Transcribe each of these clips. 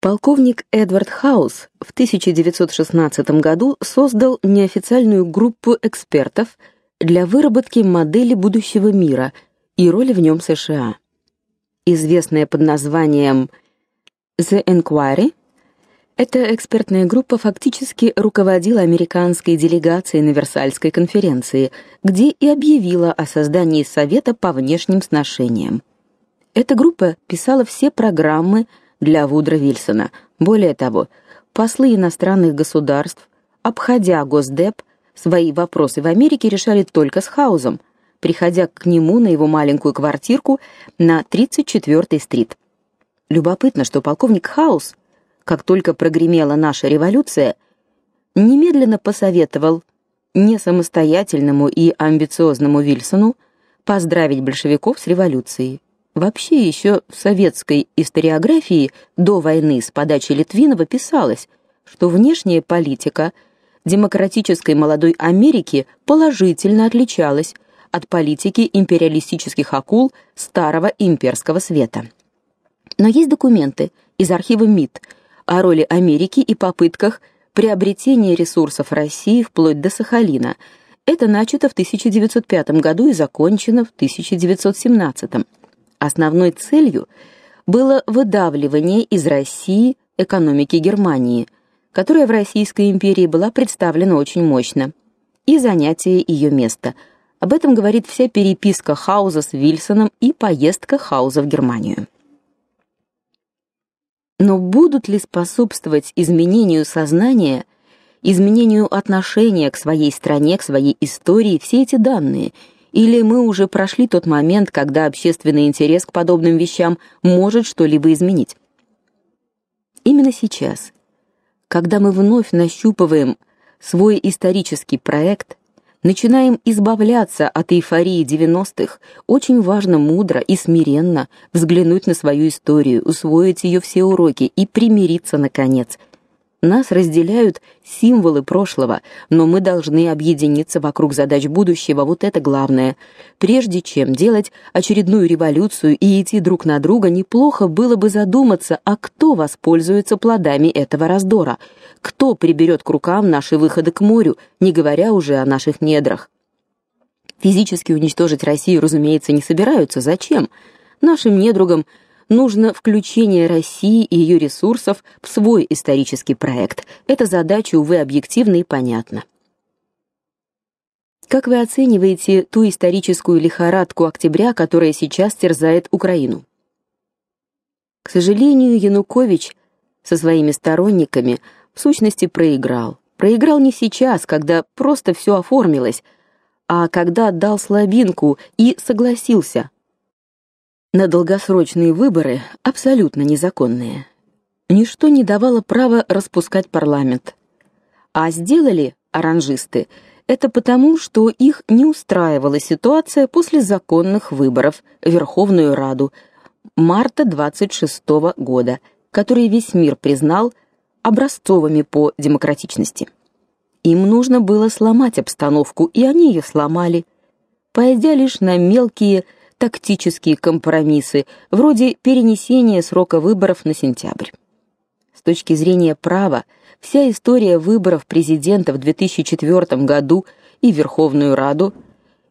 Полковник Эдвард Хаус в 1916 году создал неофициальную группу экспертов для выработки модели будущего мира и роли в нем США. Известная под названием The Inquiry, эта экспертная группа фактически руководила американской делегацией на Версальской конференции, где и объявила о создании совета по внешним сношениям. Эта группа писала все программы для Вудро Вильсона. Более того, послы иностранных государств, обходя Госдеп, свои вопросы в Америке решали только с Хаузом, приходя к нему на его маленькую квартирку на 34-й стрит. Любопытно, что полковник Хаус, как только прогремела наша революция, немедленно посоветовал не самостоятельному и амбициозному Вильсону поздравить большевиков с революцией. Вообще еще в советской историографии до войны с подачи Литвинова писалось, что внешняя политика демократической молодой Америки положительно отличалась от политики империалистических акул старого имперского света. Но есть документы из архива МИД о роли Америки и попытках приобретения ресурсов России вплоть до Сахалина. Это начато в 1905 году и закончено в 1917. Основной целью было выдавливание из России экономики Германии, которая в Российской империи была представлена очень мощно, и занятие ее места. Об этом говорит вся переписка Хауза с Вильсоном и поездка Хауза в Германию. Но будут ли способствовать изменению сознания, изменению отношения к своей стране, к своей истории все эти данные – или мы уже прошли тот момент, когда общественный интерес к подобным вещам может что-либо изменить? Именно сейчас, когда мы вновь нащупываем свой исторический проект, начинаем избавляться от эйфории 90-х, очень важно мудро и смиренно взглянуть на свою историю, усвоить ее все уроки и примириться наконец нас разделяют символы прошлого, но мы должны объединиться вокруг задач будущего, вот это главное. Прежде чем делать очередную революцию и идти друг на друга, неплохо было бы задуматься, а кто воспользуется плодами этого раздора, кто приберет к рукам наши выходы к морю, не говоря уже о наших недрах. Физически уничтожить Россию, разумеется, не собираются. Зачем? Нашим недругам нужно включение России и ее ресурсов в свой исторический проект. Эта задача, увы, объективна и понятна. Как вы оцениваете ту историческую лихорадку октября, которая сейчас терзает Украину? К сожалению, Янукович со своими сторонниками в сущности проиграл. Проиграл не сейчас, когда просто все оформилось, а когда отдал слабинку и согласился на долгосрочные выборы абсолютно незаконные. Ничто не давало права распускать парламент. А сделали оранжисты это потому, что их не устраивала ситуация после законных выборов в Верховную Раду марта 26 -го года, которые весь мир признал образцовыми по демократичности. Им нужно было сломать обстановку, и они ее сломали, пойдя лишь на мелкие тактические компромиссы, вроде перенесения срока выборов на сентябрь. С точки зрения права, вся история выборов президента в 2004 году и Верховную Раду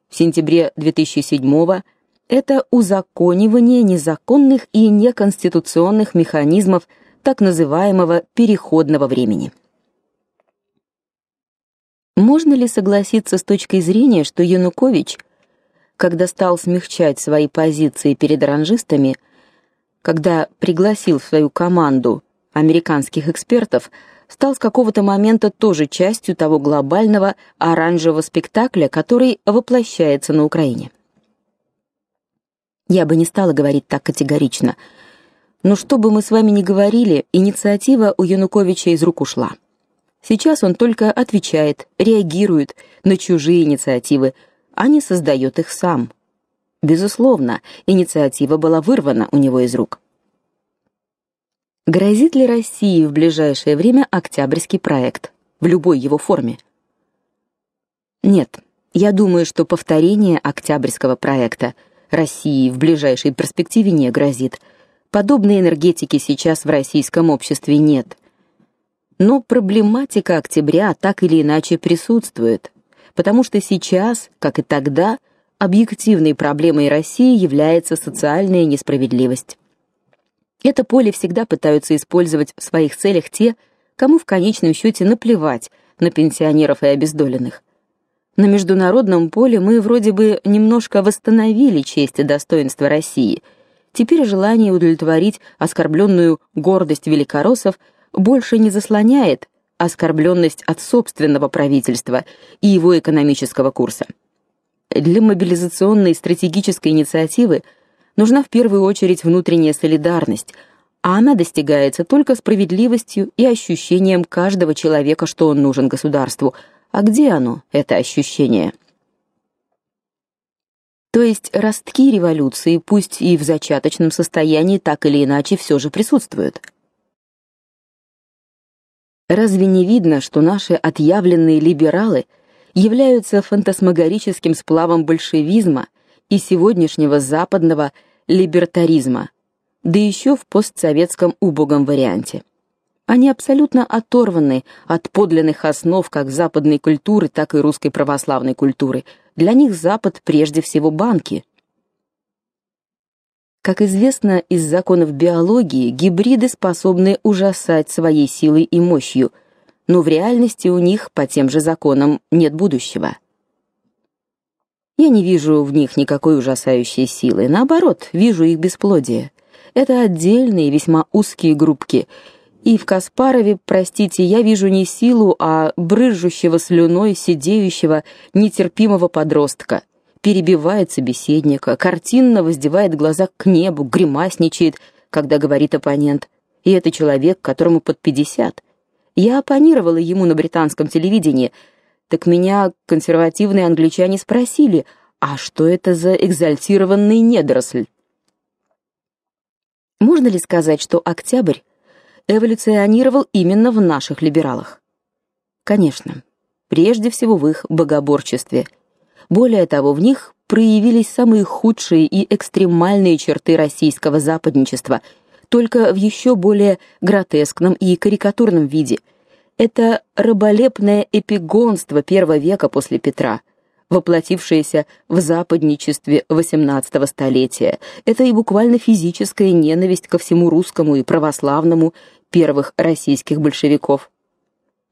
в сентябре 2007 это узаконивание незаконных и неконституционных механизмов так называемого переходного времени. Можно ли согласиться с точкой зрения, что Янукович когда стал смягчать свои позиции перед оранжистами, когда пригласил в свою команду американских экспертов, стал с какого-то момента тоже частью того глобального оранжевого спектакля, который воплощается на Украине. Я бы не стала говорить так категорично, но что бы мы с вами ни говорили, инициатива у Януковича из рук ушла. Сейчас он только отвечает, реагирует на чужие инициативы, а не создает их сам. Безусловно, инициатива была вырвана у него из рук. Грозит ли России в ближайшее время Октябрьский проект в любой его форме? Нет. Я думаю, что повторение Октябрьского проекта России в ближайшей перспективе не грозит. Подобной энергетики сейчас в российском обществе нет. Но проблематика октября так или иначе присутствует, потому что сейчас, как и тогда, объективной проблемой России является социальная несправедливость. Это поле всегда пытаются использовать в своих целях те, кому в конечном счете наплевать на пенсионеров и обездоленных. На международном поле мы вроде бы немножко восстановили честь и достоинство России. Теперь желание удовлетворить оскорбленную гордость великороссов больше не заслоняет оскорбленность от собственного правительства и его экономического курса. Для мобилизационной стратегической инициативы нужна в первую очередь внутренняя солидарность, а она достигается только справедливостью и ощущением каждого человека, что он нужен государству. А где оно, это ощущение? То есть ростки революции, пусть и в зачаточном состоянии, так или иначе все же присутствуют. Разве не видно, что наши отъявленные либералы являются фантасмагорическим сплавом большевизма и сегодняшнего западного либертаризма, да еще в постсоветском убогом варианте. Они абсолютно оторваны от подлинных основ как западной культуры, так и русской православной культуры. Для них Запад прежде всего банки. Как известно из законов биологии, гибриды способны ужасать своей силой и мощью, но в реальности у них по тем же законам нет будущего. Я не вижу в них никакой ужасающей силы, наоборот, вижу их бесплодие. Это отдельные, весьма узкие группки. И в Каспарове, простите, я вижу не силу, а брызжущего слюной сидеющего нетерпимого подростка. Перебивает собеседника, картинно воздевает глаза к небу, гримасничает, когда говорит оппонент. И это человек, которому под пятьдесят. Я оппонировала ему на британском телевидении – так меня консервативные англичане спросили, а что это за экзальтированный недоросль? Можно ли сказать, что октябрь эволюционировал именно в наших либералах? Конечно, прежде всего в их богоборчестве. Более того, в них проявились самые худшие и экстремальные черты российского западничества, только в еще более гротескном и карикатурном виде – это раболепное эпигонство первого века после Петра, воплотившееся в западничестве XVIII столетия. Это и буквально физическая ненависть ко всему русскому и православному первых российских большевиков.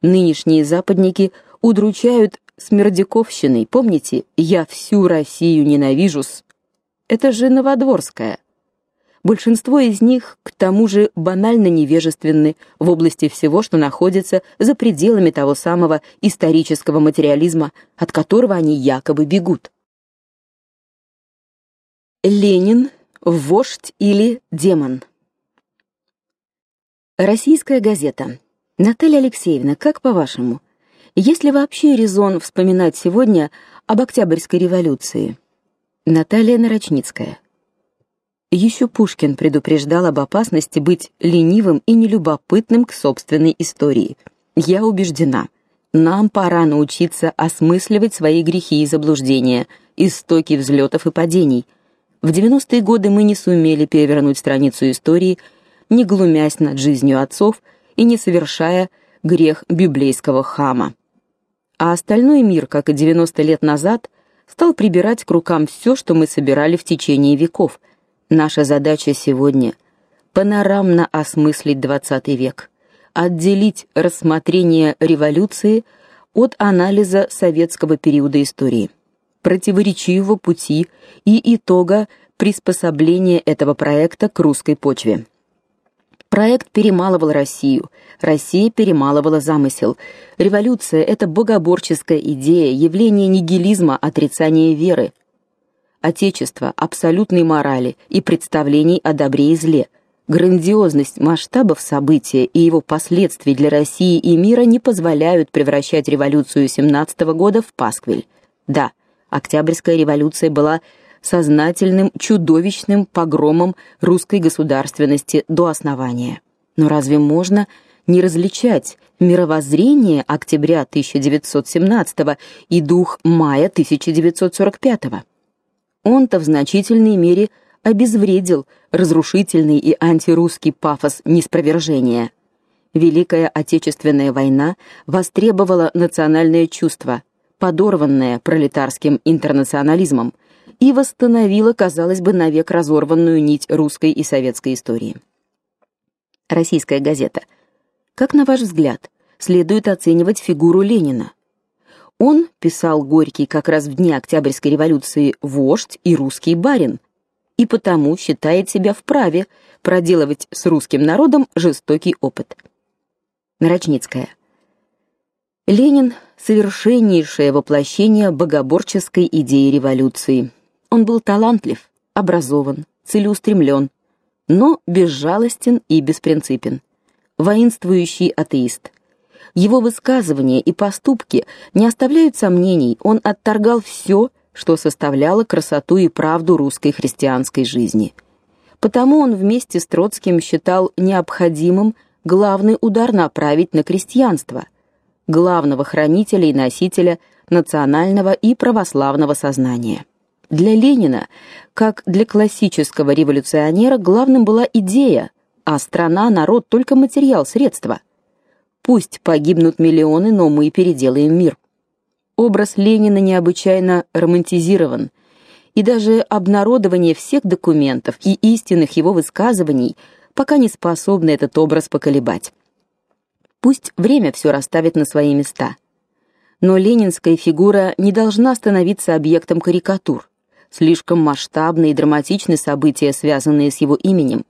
Нынешние западники удручают смердяковщиной. Помните, я всю Россию ненавижу. -с. Это же Новодворская. Большинство из них к тому же банально невежественны в области всего, что находится за пределами того самого исторического материализма, от которого они якобы бегут. Ленин вождь или демон. Российская газета. Наталья Алексеевна, как по-вашему, есть ли вообще резон вспоминать сегодня об Октябрьской революции? Наталья Нарочницкая. Еще Пушкин предупреждал об опасности быть ленивым и нелюбопытным к собственной истории. Я убеждена, нам пора научиться осмысливать свои грехи и заблуждения, истоки взлетов и падений. В 90-е годы мы не сумели перевернуть страницу истории, не глумясь над жизнью отцов и не совершая грех библейского хама. А остальной мир, как и 90 лет назад, стал прибирать к рукам все, что мы собирали в течение веков – Наша задача сегодня панорамно осмыслить XX век, отделить рассмотрение революции от анализа советского периода истории, противоречивого пути и итога приспособления этого проекта к русской почве. Проект перемалывал Россию, Россия перемалывала замысел. Революция это богоборческая идея, явление нигилизма, отрицание веры отечества, абсолютной морали и представлений о добре и зле. Грандиозность масштабов события и его последствий для России и мира не позволяют превращать революцию 17 года в пасквиль. Да, Октябрьская революция была сознательным чудовищным погромом русской государственности до основания. Но разве можно не различать мировоззрение октября 1917 и дух мая 1945? Он-то в значительной мере обезвредил разрушительный и антирусский пафос неспровержения. Великая Отечественная война востребовала национальное чувство, подорванное пролетарским интернационализмом, и восстановила, казалось бы, навек разорванную нить русской и советской истории. Российская газета. Как на ваш взгляд, следует оценивать фигуру Ленина? Он, писал Горький как раз в дни Октябрьской революции, вождь и русский барин, и потому считает себя вправе проделывать с русским народом жестокий опыт. Нарочницкая. Ленин совершеннейшее воплощение богоборческой идеи революции. Он был талантлив, образован, целеустремлен, но безжалостен и беспринципен. Воинствующий атеист. Его высказывания и поступки не оставляют сомнений, он отторгал все, что составляло красоту и правду русской христианской жизни. Потому он вместе с Троцким считал необходимым главный удар направить на крестьянство, главного хранителя и носителя национального и православного сознания. Для Ленина, как для классического революционера, главным была идея, а страна, народ только материал, средство. Пусть погибнут миллионы, но мы переделаем мир. Образ Ленина необычайно романтизирован, и даже обнародование всех документов и истинных его высказываний пока не способны этот образ поколебать. Пусть время все расставит на свои места. Но ленинская фигура не должна становиться объектом карикатур. Слишком масштабны и драматичны события, связанные с его именем,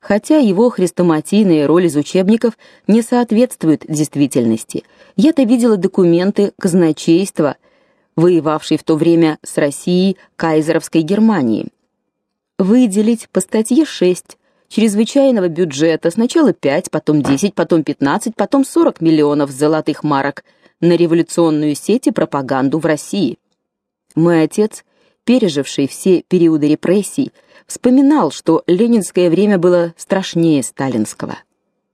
хотя его хрестоматийная роль из учебников не соответствует действительности. Я-то видела документы казначейства, воевавшей в то время с Россией кайзеровской Германии. Выделить по статье 6 чрезвычайного бюджета сначала 5, потом 10, потом 15, потом 40 миллионов золотых марок на революционную сеть и пропаганду в России. Мой отец, переживший все периоды репрессий, вспоминал, что ленинское время было страшнее сталинского.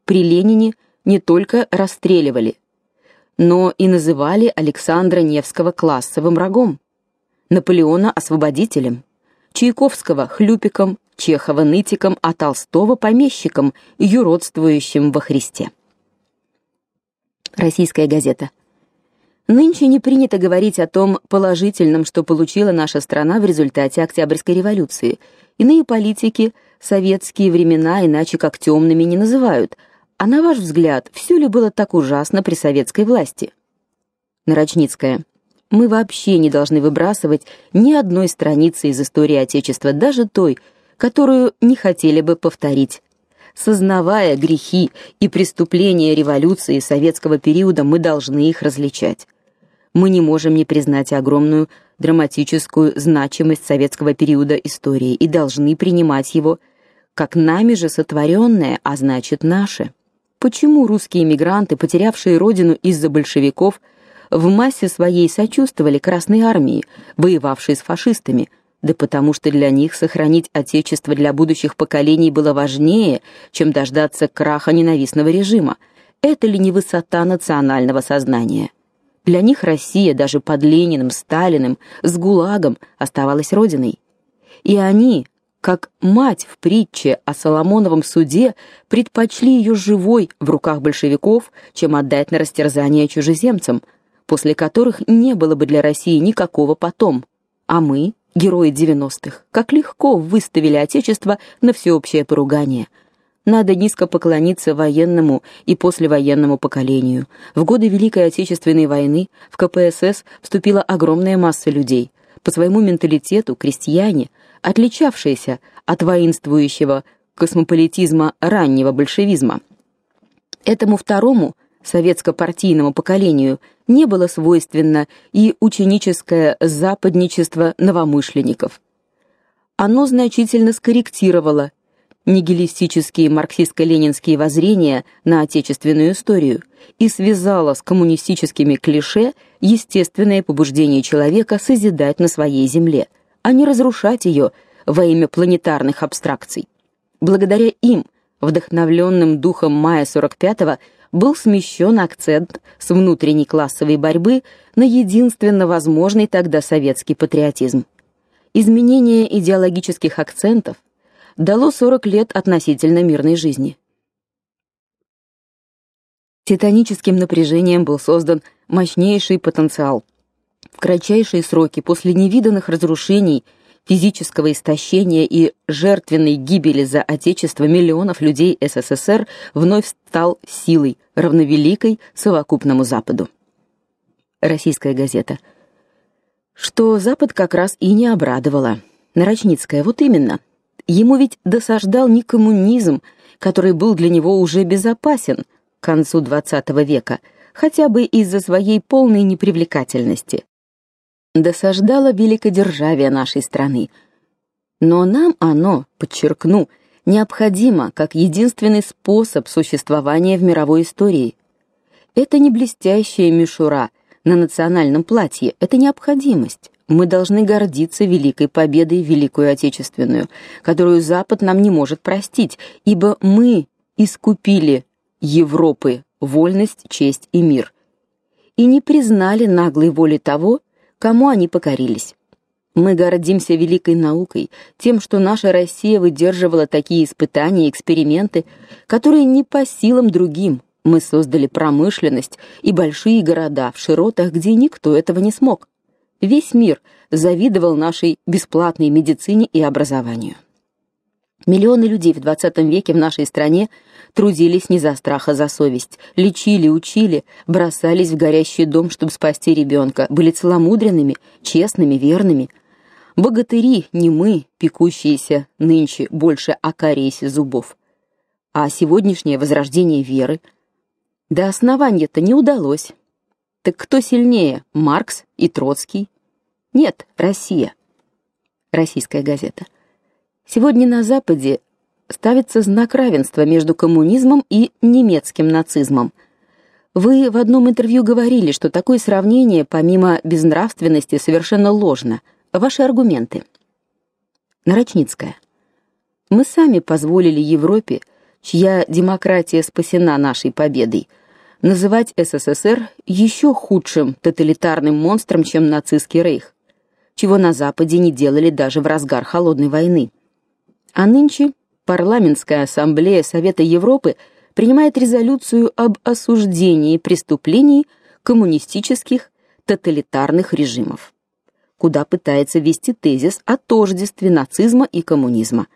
При Ленине не только расстреливали, но и называли Александра Невского классовым врагом, Наполеона освободителем, Чайковского хлюпиком, Чехова нытиком, а Толстого помещиком, юродствующим во Христе. Российская газета. Нынче не принято говорить о том положительном, что получила наша страна в результате Октябрьской революции. Иные политики советские времена иначе как темными не называют. А на ваш взгляд, все ли было так ужасно при советской власти? Нарочницкая. Мы вообще не должны выбрасывать ни одной страницы из истории Отечества, даже той, которую не хотели бы повторить. Сознавая грехи и преступления революции советского периода, мы должны их различать. Мы не можем не признать огромную драматическую значимость советского периода истории и должны принимать его как нами же сотворенное, а значит наше. Почему русские эмигранты, потерявшие родину из-за большевиков, в массе своей сочувствовали Красной армии, воевавшей с фашистами? Да потому что для них сохранить отечество для будущих поколений было важнее, чем дождаться краха ненавистного режима. Это ли не высота национального сознания? Для них Россия даже под Лениным, Сталиным, с ГУЛАГом оставалась родиной. И они, как мать в притче о Соломоновом суде, предпочли ее живой в руках большевиков, чем отдать на растерзание чужеземцам, после которых не было бы для России никакого потом. А мы, герои 90-х, как легко выставили отечество на всеобщее поругание. Надо низко поклониться военному и послевоенному поколению. В годы Великой Отечественной войны в КПСС вступила огромная масса людей, по своему менталитету крестьяне, отличавшиеся от воинствующего космополитизма раннего большевизма. Этому второму советско-партийному поколению не было свойственно и ученическое западничество новомышленников. Оно значительно скорректировало нигилистические марксистско-ленинские воззрения на отечественную историю и связало с коммунистическими клише естественное побуждение человека созидать на своей земле, а не разрушать ее во имя планетарных абстракций. Благодаря им, вдохновленным духом мая 45-го, был смещен акцент с внутренней классовой борьбы на единственно возможный тогда советский патриотизм. изменение идеологических акцентов дало 40 лет относительно мирной жизни. Титаническим напряжением был создан мощнейший потенциал. В кратчайшие сроки после невиданных разрушений, физического истощения и жертвенной гибели за отечество миллионов людей СССР вновь стал силой, равновеликой совокупному Западу. Российская газета. Что Запад как раз и не обрадовало. Нарочницкая, вот именно. Ему ведь досаждал не коммунизм, который был для него уже безопасен, к концу XX века, хотя бы из-за своей полной непривлекательности. Досаждало великодержавие нашей страны. Но нам оно, подчеркну, необходимо как единственный способ существования в мировой истории. Это не блестящая мишура на национальном платье, это необходимость. Мы должны гордиться великой победой Великую Отечественную, которую Запад нам не может простить, ибо мы искупили Европы вольность, честь и мир, и не признали наглой воли того, кому они покорились. Мы гордимся великой наукой, тем, что наша Россия выдерживала такие испытания и эксперименты, которые не по силам другим. Мы создали промышленность и большие города в широтах, где никто этого не смог. Весь мир завидовал нашей бесплатной медицине и образованию. Миллионы людей в 20 веке в нашей стране трудились не за страх, а за совесть, лечили, учили, бросались в горящий дом, чтобы спасти ребенка, были целомудренными, честными, верными. Богатыри не мы, пекущиеся нынче больше о кариесе зубов. А сегодняшнее возрождение веры до основания-то не удалось. Так кто сильнее, Маркс и Троцкий? Нет, Россия. Российская газета. Сегодня на западе ставится знак равенства между коммунизмом и немецким нацизмом. Вы в одном интервью говорили, что такое сравнение, помимо безнравственности, совершенно ложно. Ваши аргументы. Нарочницкая. Мы сами позволили Европе, чья демократия спасена нашей победой, называть СССР еще худшим тоталитарным монстром, чем нацистский рейх, чего на западе не делали даже в разгар холодной войны. А нынче Парламентская ассамблея Совета Европы принимает резолюцию об осуждении преступлений коммунистических тоталитарных режимов, куда пытается ввести тезис о тождестве нацизма и коммунизма.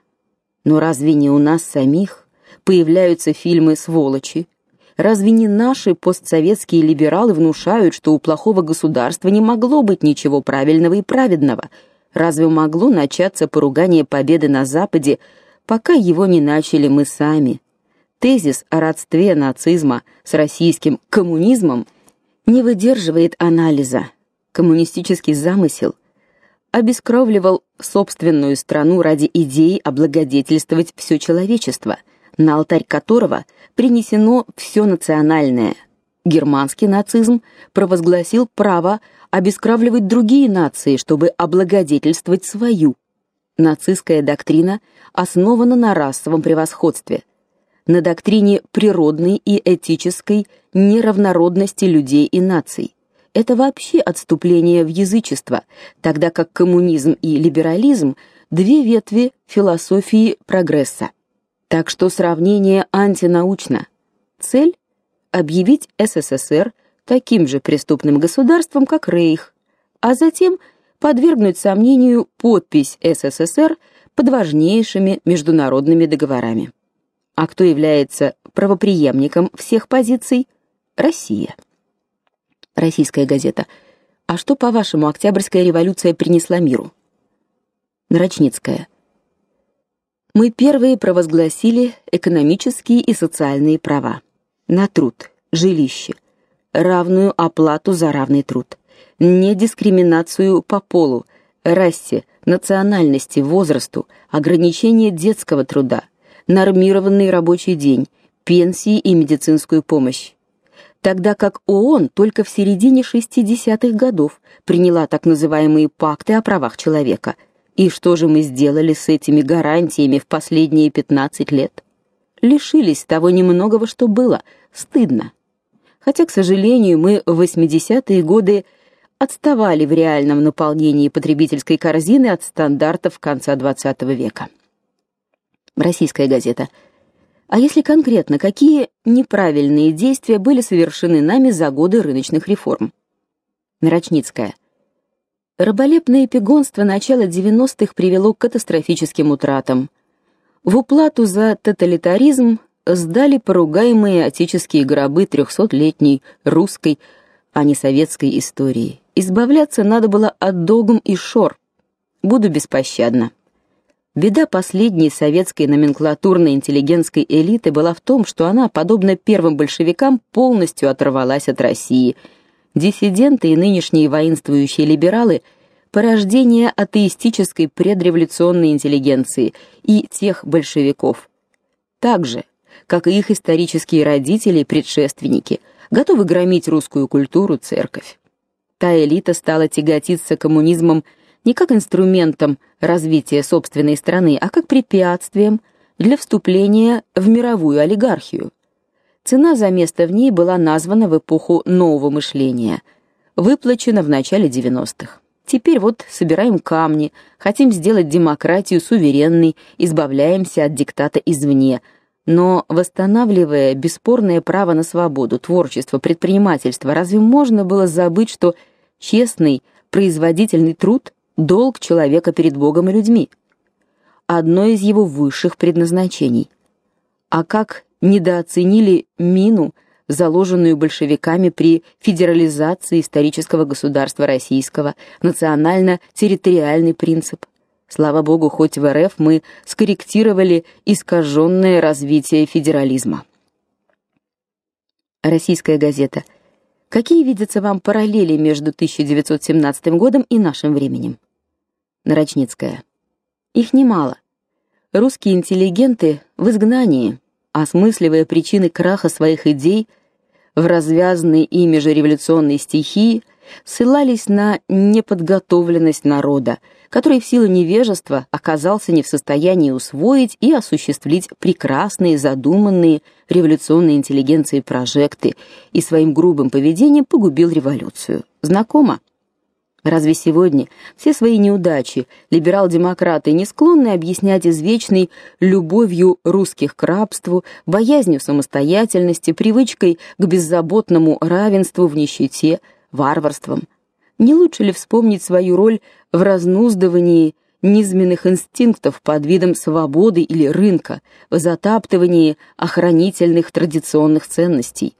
Но разве не у нас самих появляются фильмы сволочи? Разве не наши постсоветские либералы внушают, что у плохого государства не могло быть ничего правильного и праведного? Разве могло начаться поругание победы на западе пока его не начали мы сами. Тезис о родстве нацизма с российским коммунизмом не выдерживает анализа. Коммунистический замысел обескровливал собственную страну ради идеи облагодетельствовать все человечество, на алтарь которого принесено все национальное. Германский нацизм провозгласил право обескровливать другие нации, чтобы облагодетельствовать свою нацистская доктрина основана на расовом превосходстве, на доктрине природной и этической неравнородности людей и наций. Это вообще отступление в язычество, тогда как коммунизм и либерализм две ветви философии прогресса. Так что сравнение антинаучно. Цель объявить СССР таким же преступным государством, как Рейх, а затем подвергнуть сомнению подпись СССР под важнейшими международными договорами. А кто является правопреемником всех позиций? Россия. Российская газета. А что, по-вашему, Октябрьская революция принесла миру? Нарочницкая. Мы первые провозгласили экономические и социальные права на труд, жилище, равную оплату за равный труд не дискриминацию по полу, расе, национальности, возрасту, ограничение детского труда, нормированный рабочий день, пенсии и медицинскую помощь. Тогда как ООН только в середине 60-х годов приняла так называемые пакты о правах человека. И что же мы сделали с этими гарантиями в последние 15 лет? Лишились того немногого, что было. Стыдно. Хотя, к сожалению, мы в 80-е годы отставали в реальном наполнении потребительской корзины от стандартов конца XX века. Российская газета. А если конкретно, какие неправильные действия были совершены нами за годы рыночных реформ? Нарочницкая. Раболепное эпигонство начала 90-х привело к катастрофическим утратам. В уплату за тоталитаризм сдали поругаемые отеческие гробы трехсотлетней русской, а не советской истории. Избавляться надо было от догм и шор. Буду беспощадна. Беда последней советской номенклатурной интеллигентской элиты была в том, что она, подобно первым большевикам, полностью оторвалась от России. Диссиденты и нынешние воинствующие либералы порождение атеистической предреволюционной интеллигенции и тех большевиков. Также как и их исторические родители и предшественники, готовы громить русскую культуру, церковь. Та элита стала тяготиться коммунизмом не как инструментом развития собственной страны, а как препятствием для вступления в мировую олигархию. Цена за место в ней была названа в эпоху нового мышления, выплачена в начале 90-х. Теперь вот собираем камни, хотим сделать демократию суверенной, избавляемся от диктата извне – но восстанавливая бесспорное право на свободу, творчество, предпринимательство, разве можно было забыть, что честный, производительный труд долг человека перед Богом и людьми? Одно из его высших предназначений. А как недооценили мину, заложенную большевиками при федерализации исторического государства российского, национально-территориальный принцип. Слава богу, хоть в РФ мы скорректировали искаженное развитие федерализма. Российская газета. Какие видятся вам параллели между 1917 годом и нашим временем? Нарочницкая. Их немало. Русские интеллигенты в изгнании, осмысливая причины краха своих идей в развязанной ими же революционной стихии, ссылались на неподготовленность народа, который в силу невежества оказался не в состоянии усвоить и осуществить прекрасные задуманные революционной интеллигенцией прожекты и своим грубым поведением погубил революцию. Знакомо? Разве сегодня все свои неудачи либерал-демократы не склонны объяснять извечной любовью русских к рабству, боязнью самостоятельности, привычкой к беззаботному равенству в нищете, варварством? Не лучше ли вспомнить свою роль в разнуздывании низменных инстинктов под видом свободы или рынка, в затаптывании охранительных традиционных ценностей?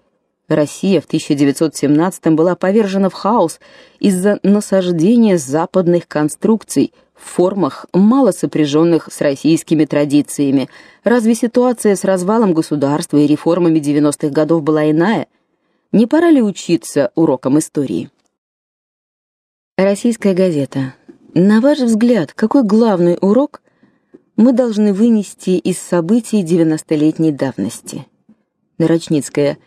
Россия в 1917 была повержена в хаос из-за насаждения западных конструкций в формах, мало сопряженных с российскими традициями. Разве ситуация с развалом государства и реформами 90-х годов была иная? Не пора ли учиться урокам истории? Российская газета. На ваш взгляд, какой главный урок мы должны вынести из событий девяностолетней давности? Нарочницкая.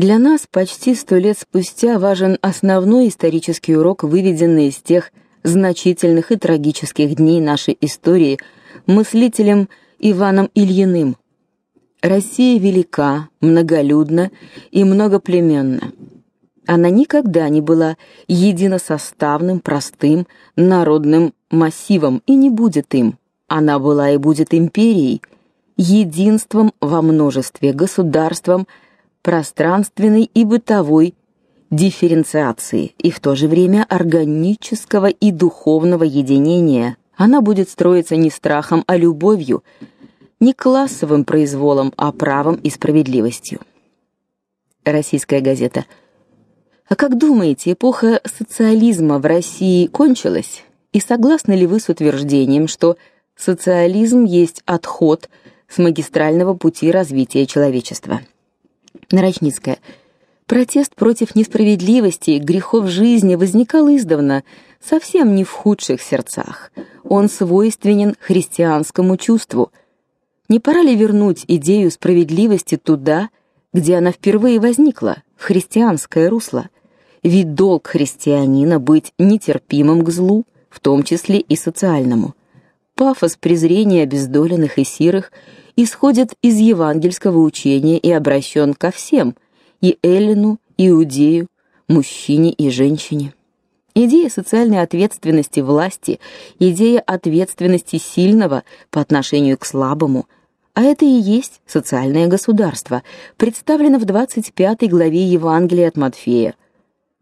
Для нас почти сто лет спустя важен основной исторический урок, выведенный из тех значительных и трагических дней нашей истории мыслителем Иваном Ильиным. Россия велика, многолюдна и многоплеменна. Она никогда не была единосоставным, простым народным массивом и не будет им. Она была и будет империей, единством во множестве, государством пространственной и бытовой дифференциации и в то же время органического и духовного единения. Она будет строиться не страхом, а любовью, не классовым произволом, а правом и справедливостью. Российская газета а как думаете, эпоха социализма в России кончилась? И согласны ли вы с утверждением, что социализм есть отход с магистрального пути развития человечества? Нарочницкая. Протест против несправедливости и грехов жизни возникал издавна, совсем не в худших сердцах. Он свойственен христианскому чувству. Не пора ли вернуть идею справедливости туда, где она впервые возникла, в христианское русло? ведь долг христианина быть нетерпимым к злу, в том числе и социальному. Пафос презрения обездоленных и сирых исходит из евангельского учения и обращен ко всем: и эллину, иудею, мужчине и женщине. Идея социальной ответственности власти, идея ответственности сильного по отношению к слабому, а это и есть социальное государство, представлено в 25 главе Евангелия от Матфея.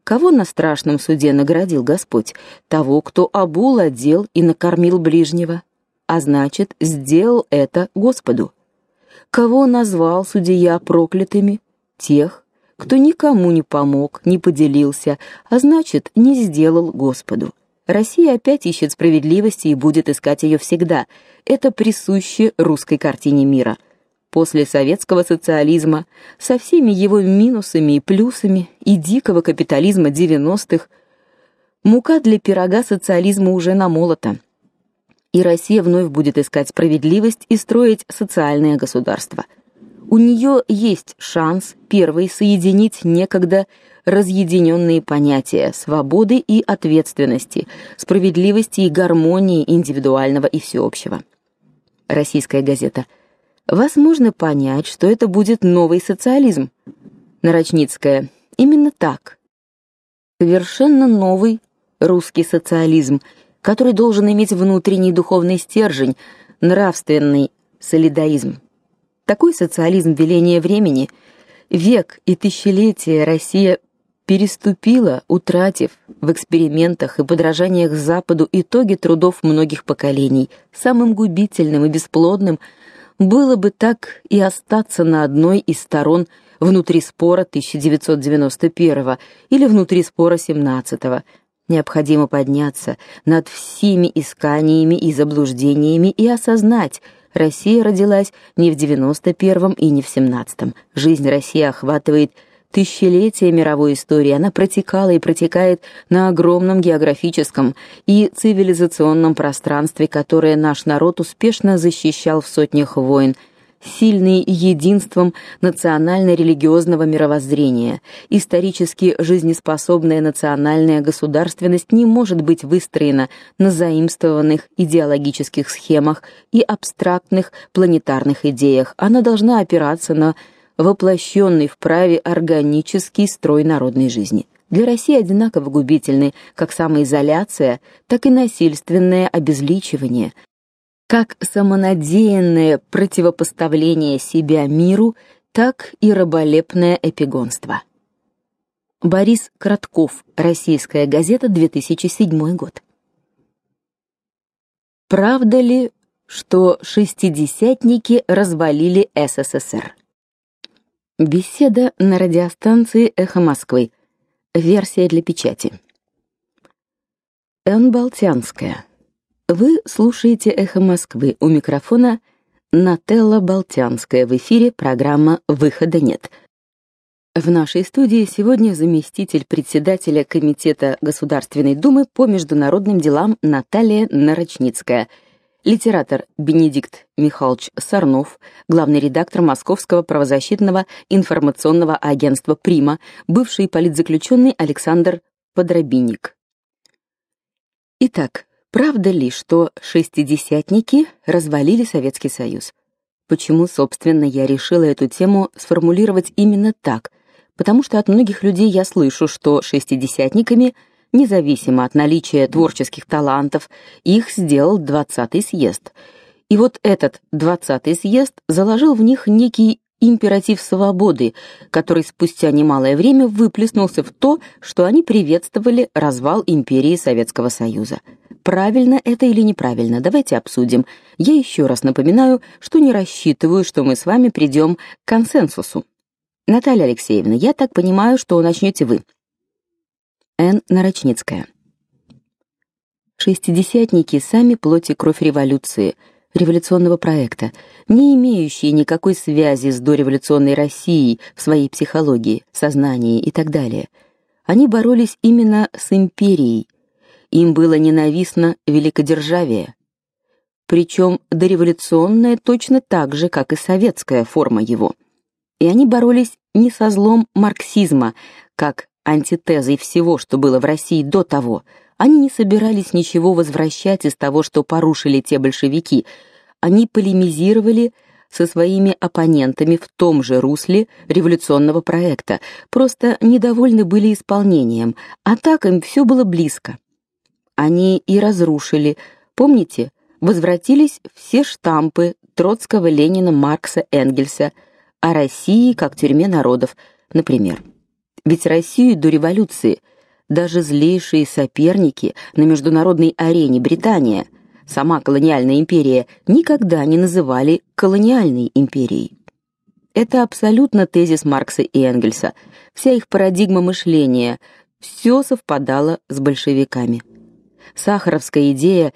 Кого на страшном суде наградил Господь? Того, кто обул, одел и накормил ближнего, а значит, сделал это Господу. Кого назвал судья проклятыми? Тех, кто никому не помог, не поделился, а значит, не сделал Господу. Россия опять ищет справедливости и будет искать ее всегда. Это присуще русской картине мира. После советского социализма со всеми его минусами и плюсами и дикого капитализма 90-х мука для пирога социализма уже намолота. И Россия вновь будет искать справедливость и строить социальное государство. У нее есть шанс первый соединить некогда разъединенные понятия свободы и ответственности, справедливости и гармонии индивидуального и всеобщего. Российская газета. Вас можно понять, что это будет новый социализм. Нарочницкая. Именно так. Совершенно новый русский социализм, который должен иметь внутренний духовный стержень, нравственный солидаризм. Такой социализм веления времени, век и тысячелетия Россия переступила, утратив в экспериментах и подражаниях Западу итоги трудов многих поколений. Самым губительным и бесплодным было бы так и остаться на одной из сторон внутри спора 1991 или внутри спора 17 -го. Необходимо подняться над всеми исканиями и заблуждениями и осознать, Россия родилась не в 91-м и не в 17-м. Жизнь России охватывает тысячелетия мировой истории. Она протекала и протекает на огромном географическом и цивилизационном пространстве, которое наш народ успешно защищал в сотнях войн сильный единством национально-религиозного мировоззрения. Исторически жизнеспособная национальная государственность не может быть выстроена на заимствованных идеологических схемах и абстрактных планетарных идеях. Она должна опираться на воплощенный в праве органический строй народной жизни. Для России одинаково губительны как самоизоляция, так и насильственное обезличивание, как самонадеянное противопоставление себя миру, так и раболепное эпигонство. Борис Кратков. Российская газета, 2007 год. Правда ли, что шестидесятники развалили СССР? Беседа на радиостанции Эхо Москвы. Версия для печати. Н. Балтянская. Вы слушаете Эхо Москвы. У микрофона Нателла Болтянская. В эфире программа Выхода нет. В нашей студии сегодня заместитель председателя комитета Государственной Думы по международным делам Наталья Нарочницкая, литератор Бенедикт Михайлович Сарнов, главный редактор Московского правозащитного информационного агентства Прима, бывший политзаключенный Александр Подробинник. Итак, Правда ли, что шестидесятники развалили Советский Союз? Почему, собственно, я решила эту тему сформулировать именно так? Потому что от многих людей я слышу, что шестидесятниками, независимо от наличия творческих талантов, их сделал двадцатый съезд. И вот этот двадцатый съезд заложил в них некий императив свободы, который спустя немалое время выплеснулся в то, что они приветствовали развал империи Советского Союза. Правильно это или неправильно, давайте обсудим. Я еще раз напоминаю, что не рассчитываю, что мы с вами придем к консенсусу. Наталья Алексеевна, я так понимаю, что начнете вы. Н. Нарочницкая. Шестидесятники сами плоть и кровь революции, революционного проекта, не имеющие никакой связи с дореволюционной Россией в своей психологии, сознании и так далее. Они боролись именно с империей, им было ненавистно великодержавие, причем дореволюционная точно так же, как и советская форма его. И они боролись не со злом марксизма, как антитезой всего, что было в России до того. Они не собирались ничего возвращать из того, что порушили те большевики. Они полемизировали со своими оппонентами в том же русле революционного проекта, просто недовольны были исполнением, а так им все было близко. Они и разрушили, помните, возвратились все штампы Троцкого, Ленина, Маркса, Энгельса о России как тюрьме народов, например. Ведь Россию до революции даже злейшие соперники на международной арене Британия – сама колониальная империя никогда не называли колониальной империей. Это абсолютно тезис Маркса и Энгельса. Вся их парадигма мышления все совпадало с большевиками. Сахаровская идея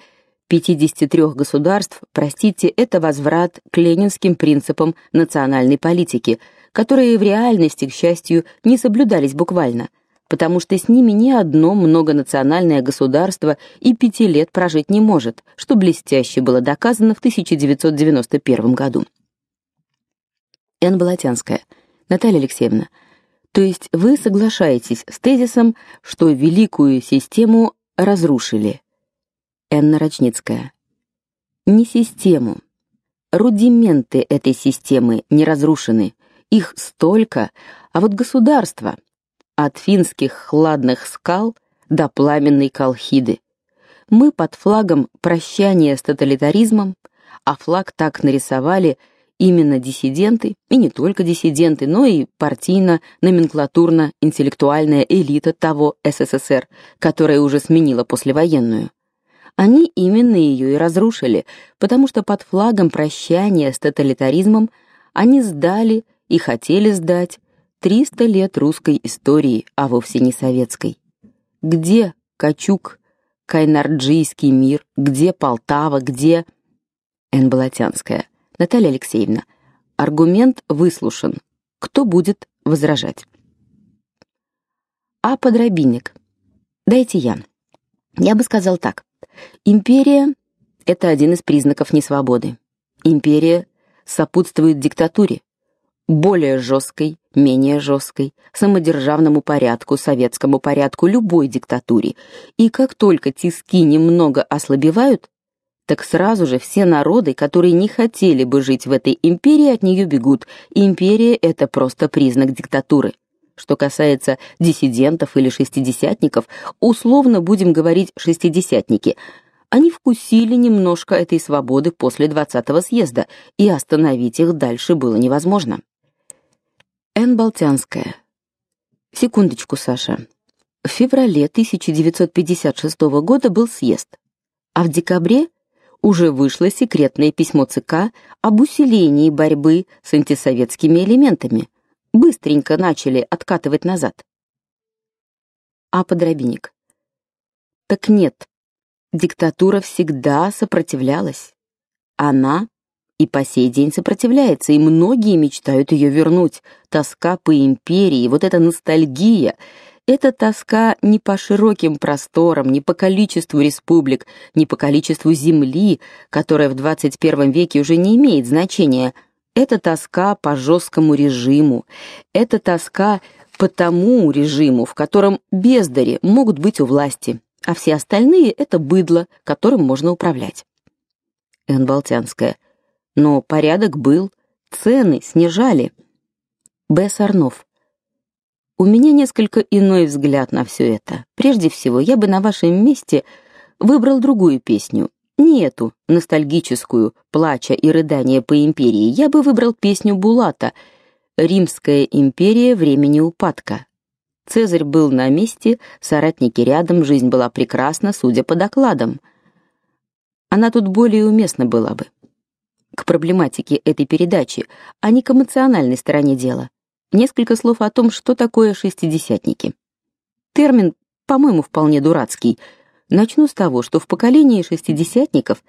53 государств, простите, это возврат к ленинским принципам национальной политики, которые в реальности, к счастью, не соблюдались буквально – потому что с ними ни одно многонациональное государство и пяти лет прожить не может, что блестяще было доказано в 1991 году. Н. Болотянская. Наталья Алексеевна, то есть вы соглашаетесь с тезисом, что великую систему разрушили? Н. Рочницкая. Не систему. Рудименты этой системы не разрушены. Их столько, а вот государство, от финских хладных скал до пламенной Колхиды. Мы под флагом прощания с тоталитаризмом, а флаг так нарисовали именно диссиденты, и не только диссиденты, но и партийно-номенклатурно-интеллектуальная элита того СССР, которая уже сменила послевоенную. Они именно ее и разрушили, потому что под флагом прощания с тоталитаризмом они сдали и хотели сдать 300 лет русской истории, а вовсе не советской. Где Качук, Кайнарджийский мир, где Полтава, где Н. Болотянская. Наталья Алексеевна, аргумент выслушан. Кто будет возражать? А подробинник. Дайте я. Я бы сказал так. Империя это один из признаков несвободы. Империя сопутствует диктатуре, более жесткой, менее жесткой, самодержавному порядку, советскому порядку, любой диктатуре. И как только тиски немного ослабевают, так сразу же все народы, которые не хотели бы жить в этой империи, от нее бегут. Империя это просто признак диктатуры. Что касается диссидентов или шестидесятников, условно будем говорить шестидесятники. Они вкусили немножко этой свободы после 20-го съезда, и остановить их дальше было невозможно. Н. Болтянская. Секундочку, Саша. В феврале 1956 года был съезд, а в декабре уже вышло секретное письмо ЦК об усилении борьбы с антисоветскими элементами. Быстренько начали откатывать назад. А подробинник. Так нет. Диктатура всегда сопротивлялась. Она и по сей день сопротивляется, и многие мечтают ее вернуть. Тоска по империи, вот эта ностальгия, это тоска не по широким просторам, не по количеству республик, не по количеству земли, которая в 21 веке уже не имеет значения. Это тоска по жесткому режиму. Это тоска по тому режиму, в котором бездари могут быть у власти, а все остальные это быдло, которым можно управлять. Н. Болтянская. Но порядок был, цены снижали. Б. Сарнов. У меня несколько иной взгляд на все это. Прежде всего, я бы на вашем месте выбрал другую песню. Не эту, ностальгическую, плача и рыдания по империи. Я бы выбрал песню Булата «Римская империя времени упадка». Цезарь был на месте, соратники рядом, жизнь была прекрасна, судя по докладам. Она тут более уместна была бы к проблематике этой передачи, а не к эмоциональной стороне дела. Несколько слов о том, что такое шестидесятники. Термин, по-моему, вполне дурацкий. Начну с того, что в поколении шестидесятников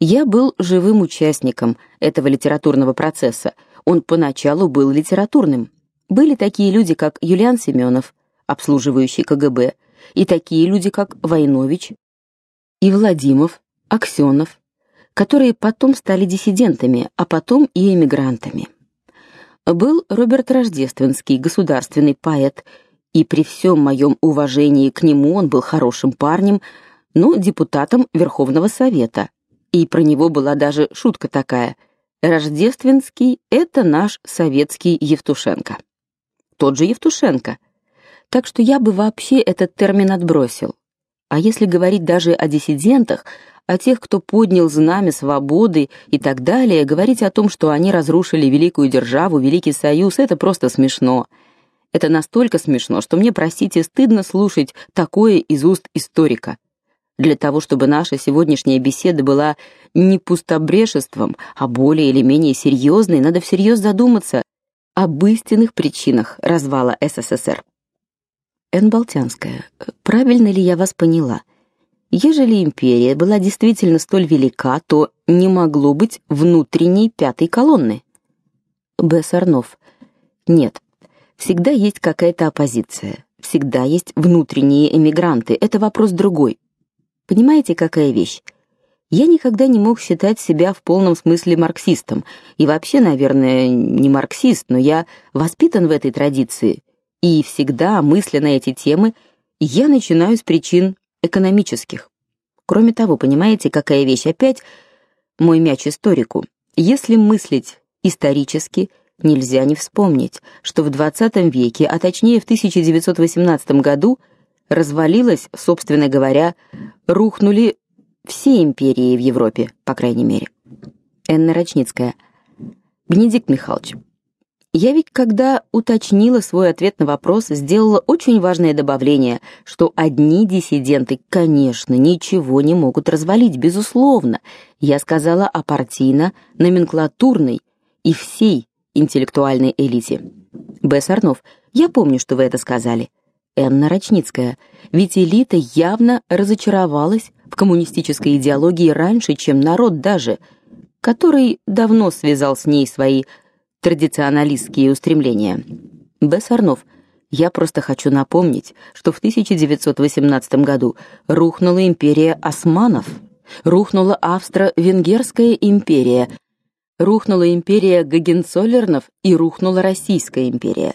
я был живым участником этого литературного процесса. Он поначалу был литературным. Были такие люди, как Юлиан Семенов, обслуживающий КГБ, и такие люди, как Войнович и Владимиров, Аксенов, которые потом стали диссидентами, а потом и эмигрантами. Был Роберт Рождественский, государственный поэт, и при всем моем уважении к нему он был хорошим парнем, но депутатом Верховного Совета. И про него была даже шутка такая: Рождественский это наш советский Евтушенко. Тот же Евтушенко. Так что я бы вообще этот термин отбросил. А если говорить даже о диссидентах, о тех, кто поднял знамя свободы и так далее, говорить о том, что они разрушили великую державу, Великий Союз это просто смешно. Это настолько смешно, что мне, простите, стыдно слушать такое из уст историка. Для того, чтобы наша сегодняшняя беседа была не пустобрежеством, а более или менее серьезной, надо всерьез задуматься об истинных причинах развала СССР. Н. Болтянская. Правильно ли я вас поняла? Ежели империя была действительно столь велика, то не могло быть внутренней пятой колонны. Б. Сарнов. Нет. Всегда есть какая-то оппозиция. Всегда есть внутренние эмигранты. Это вопрос другой. Понимаете, какая вещь? Я никогда не мог считать себя в полном смысле марксистом, и вообще, наверное, не марксист, но я воспитан в этой традиции, и всегда, мысля на эти темы, я начинаю с причин экономических. Кроме того, понимаете, какая вещь опять мой мяч историку. Если мыслить исторически, нельзя не вспомнить, что в 20 веке, а точнее в 1918 году, развалилась, собственно говоря, рухнули все империи в Европе, по крайней мере. Энна Рочницкая. Бенедикт Михайлович, я ведь когда уточнила свой ответ на вопрос, сделала очень важное добавление, что одни диссиденты, конечно, ничего не могут развалить, безусловно. Я сказала о партийно-номенклатурной и всей интеллектуальной элите. Б. Сарнов, я помню, что вы это сказали. Энна Рочницкая. Ведь элита явно разочаровалась в коммунистической идеологии раньше, чем народ даже, который давно связал с ней свои традиционалистские устремления. Б. Я просто хочу напомнить, что в 1918 году рухнула империя османов, рухнула Австро-Венгерская империя, рухнула империя Гогенцоллернов и рухнула Российская империя.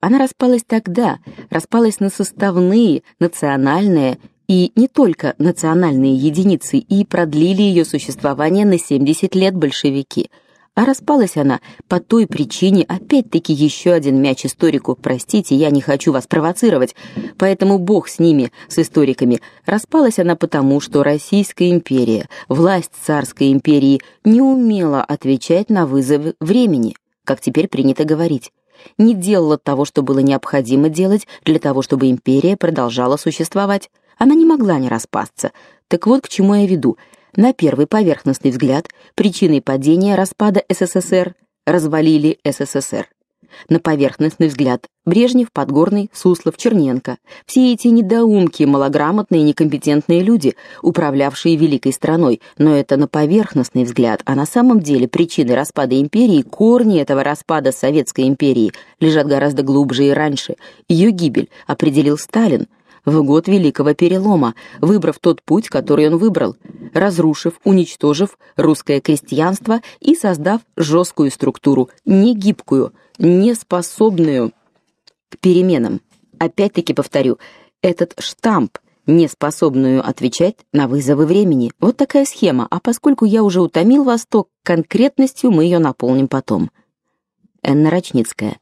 Она распалась тогда, распалась на составные, национальные и не только национальные единицы и продлили ее существование на 70 лет большевики. А распалась она по той причине, опять-таки еще один мяч историку. Простите, я не хочу вас провоцировать, поэтому бог с ними, с историками. Распалась она потому, что Российская империя, власть царской империи не умела отвечать на вызовы времени, как теперь принято говорить не делала того, что было необходимо делать для того, чтобы империя продолжала существовать. Она не могла не распасться. Так вот к чему я веду. На первый поверхностный взгляд причиной падения распада СССР развалили СССР на поверхностный взгляд. Брежнев, Подгорный, Суслов, Черненко. Все эти недоумки, малограмотные, некомпетентные люди, управлявшие великой страной. Но это на поверхностный взгляд, а на самом деле причины распада империи, корни этого распада Советской империи лежат гораздо глубже и раньше. Ее гибель определил Сталин в год Великого Перелома, выбрав тот путь, который он выбрал, разрушив, уничтожив русское крестьянство и создав жесткую структуру, не гибкую, неспособную к переменам. Опять-таки повторю, этот штамп неспособную отвечать на вызовы времени. Вот такая схема, а поскольку я уже утомил вас, то конкретностью мы ее наполним потом. Энна Рачницкая.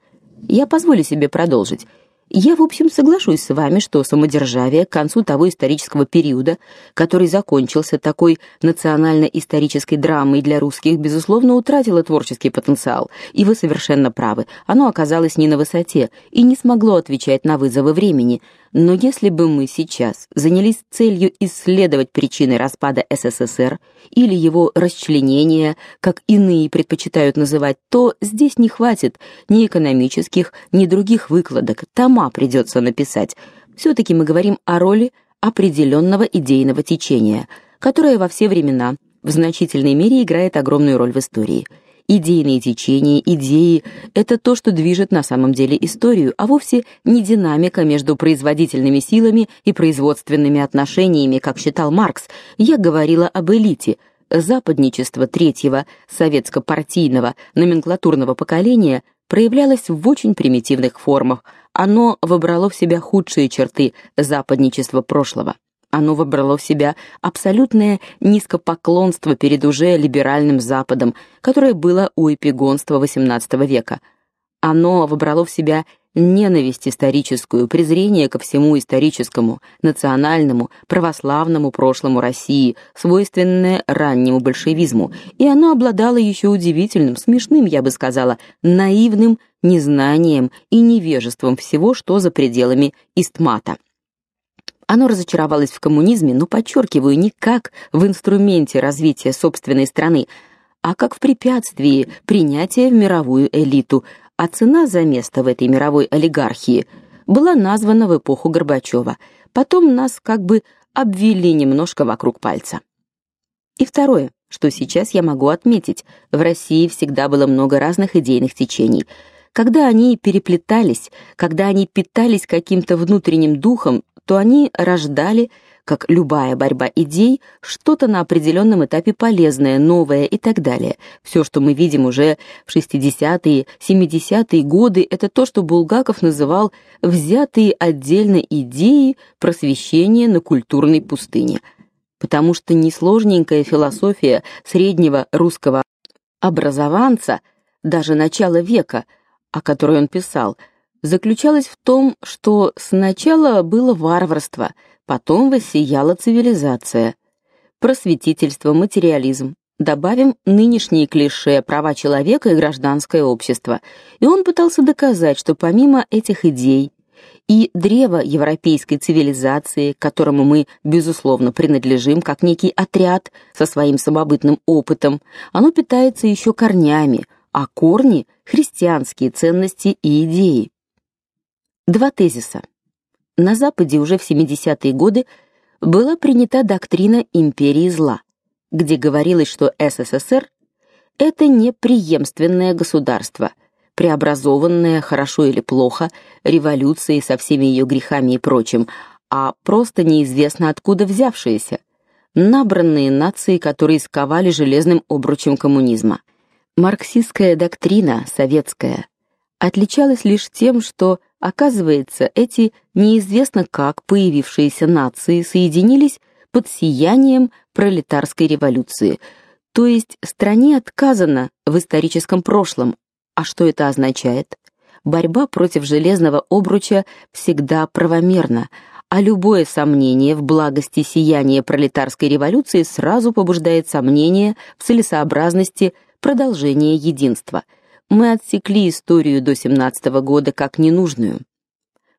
Я позволю себе продолжить. Я, в общем, соглашусь с вами, что самодержавие к концу того исторического периода, который закончился такой национально-исторической драмой для русских, безусловно, утратило творческий потенциал. И вы совершенно правы. Оно оказалось не на высоте и не смогло отвечать на вызовы времени. Но если бы мы сейчас занялись целью исследовать причины распада СССР или его расчленения, как иные предпочитают называть, то здесь не хватит ни экономических, ни других выкладок. Тома придется написать. все таки мы говорим о роли определенного идейного течения, которое во все времена в значительной мере играет огромную роль в истории. Идейные течения, идеи это то, что движет на самом деле историю, а вовсе не динамика между производительными силами и производственными отношениями, как считал Маркс. Я говорила об элите. Западничество третьего советско-партийного номенклатурного поколения проявлялось в очень примитивных формах. Оно выбрало в себя худшие черты западничества прошлого. Оно выбрало в себя абсолютное низкопоклонство перед уже либеральным Западом, которое было у эпигонства XVIII века. Оно выбрало в себя ненависть историческую, презрение ко всему историческому, национальному, православному прошлому России, свойственное раннему большевизму, и оно обладало еще удивительным, смешным, я бы сказала, наивным незнанием и невежеством всего, что за пределами истмата. Оно разочаровалось в коммунизме, но подчеркиваю, не как в инструменте развития собственной страны, а как в препятствии принятия в мировую элиту, а цена за место в этой мировой олигархии была названа в эпоху Горбачева. Потом нас как бы обвели немножко вокруг пальца. И второе, что сейчас я могу отметить, в России всегда было много разных идейных течений. Когда они переплетались, когда они питались каким-то внутренним духом, то они рождали как любая борьба идей, что-то на определенном этапе полезное, новое и так далее. Все, что мы видим уже в 60-е, 70-е годы, это то, что Булгаков называл взятые отдельно идеи просвещения на культурной пустыне. Потому что несложненькая философия среднего русского образованца даже начала века, о которой он писал, заключалась в том, что сначала было варварство – Потом воссияла цивилизация. Просветительство, материализм. Добавим нынешние клише права человека и гражданское общество. И он пытался доказать, что помимо этих идей и древа европейской цивилизации, которому мы безусловно принадлежим как некий отряд со своим самобытным опытом, оно питается еще корнями, а корни христианские ценности и идеи. Два тезиса. На Западе уже в 70-е годы была принята доктрина империи зла, где говорилось, что СССР это не преемственное государство, преобразованное хорошо или плохо революцией со всеми ее грехами и прочим, а просто неизвестно откуда взявшееся, набранные нации, которые сковали железным обручем коммунизма. Марксистская доктрина советская отличалась лишь тем, что Оказывается, эти неизвестно как появившиеся нации соединились под сиянием пролетарской революции. То есть стране отказано в историческом прошлом. А что это означает? Борьба против железного обруча всегда правомерна, а любое сомнение в благости сияния пролетарской революции сразу побуждает сомнение в целесообразности продолжения единства – мы отсекли историю до 17 -го года как ненужную.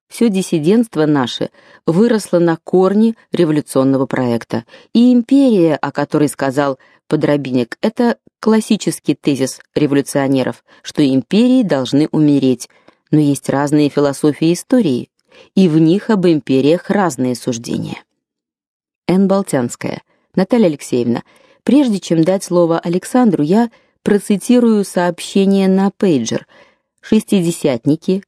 Все диссидентство наше выросло на корне революционного проекта, и империя, о которой сказал Подробинник, это классический тезис революционеров, что империи должны умереть. Но есть разные философии истории, и в них об империях разные суждения. Н. Болтянская. Наталья Алексеевна, прежде чем дать слово Александру, я процитирую сообщение на пейджер. Шестидесятники,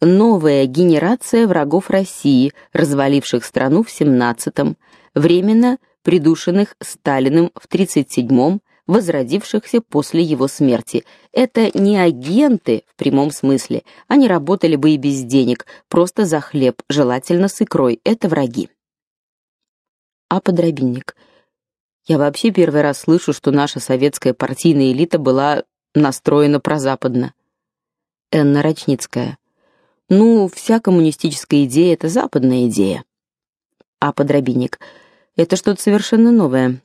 новая генерация врагов России, разваливших страну в 17-м, временно придушенных Сталиным в 37-м, возродившихся после его смерти. Это не агенты в прямом смысле. Они работали бы и без денег, просто за хлеб, желательно с икрой. Это враги. А подробинник – я вообще первый раз слышу, что наша советская партийная элита была настроена прозападно. Энна Рачницкая. Ну, вся коммунистическая идея это западная идея. А подробинник это что-то совершенно новое.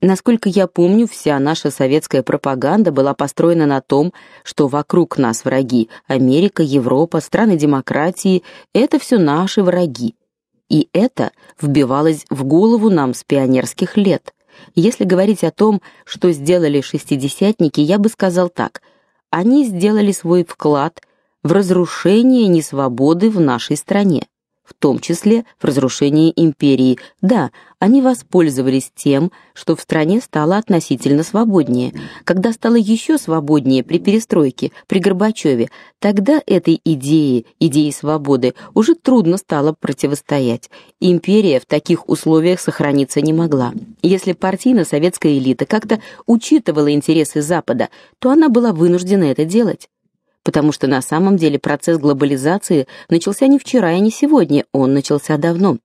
Насколько я помню, вся наша советская пропаганда была построена на том, что вокруг нас враги: Америка, Европа, страны демократии это все наши враги. И это вбивалось в голову нам с пионерских лет. Если говорить о том, что сделали шестидесятники, я бы сказал так: они сделали свой вклад в разрушение несвободы в нашей стране в том числе в разрушении империи. Да, они воспользовались тем, что в стране стало относительно свободнее. Когда стало еще свободнее при перестройке, при Горбачеве, тогда этой идее, идее свободы, уже трудно стало противостоять. Империя в таких условиях сохраниться не могла. Если партийно-советская элита как-то учитывала интересы Запада, то она была вынуждена это делать потому что на самом деле процесс глобализации начался не вчера и не сегодня, он начался давно.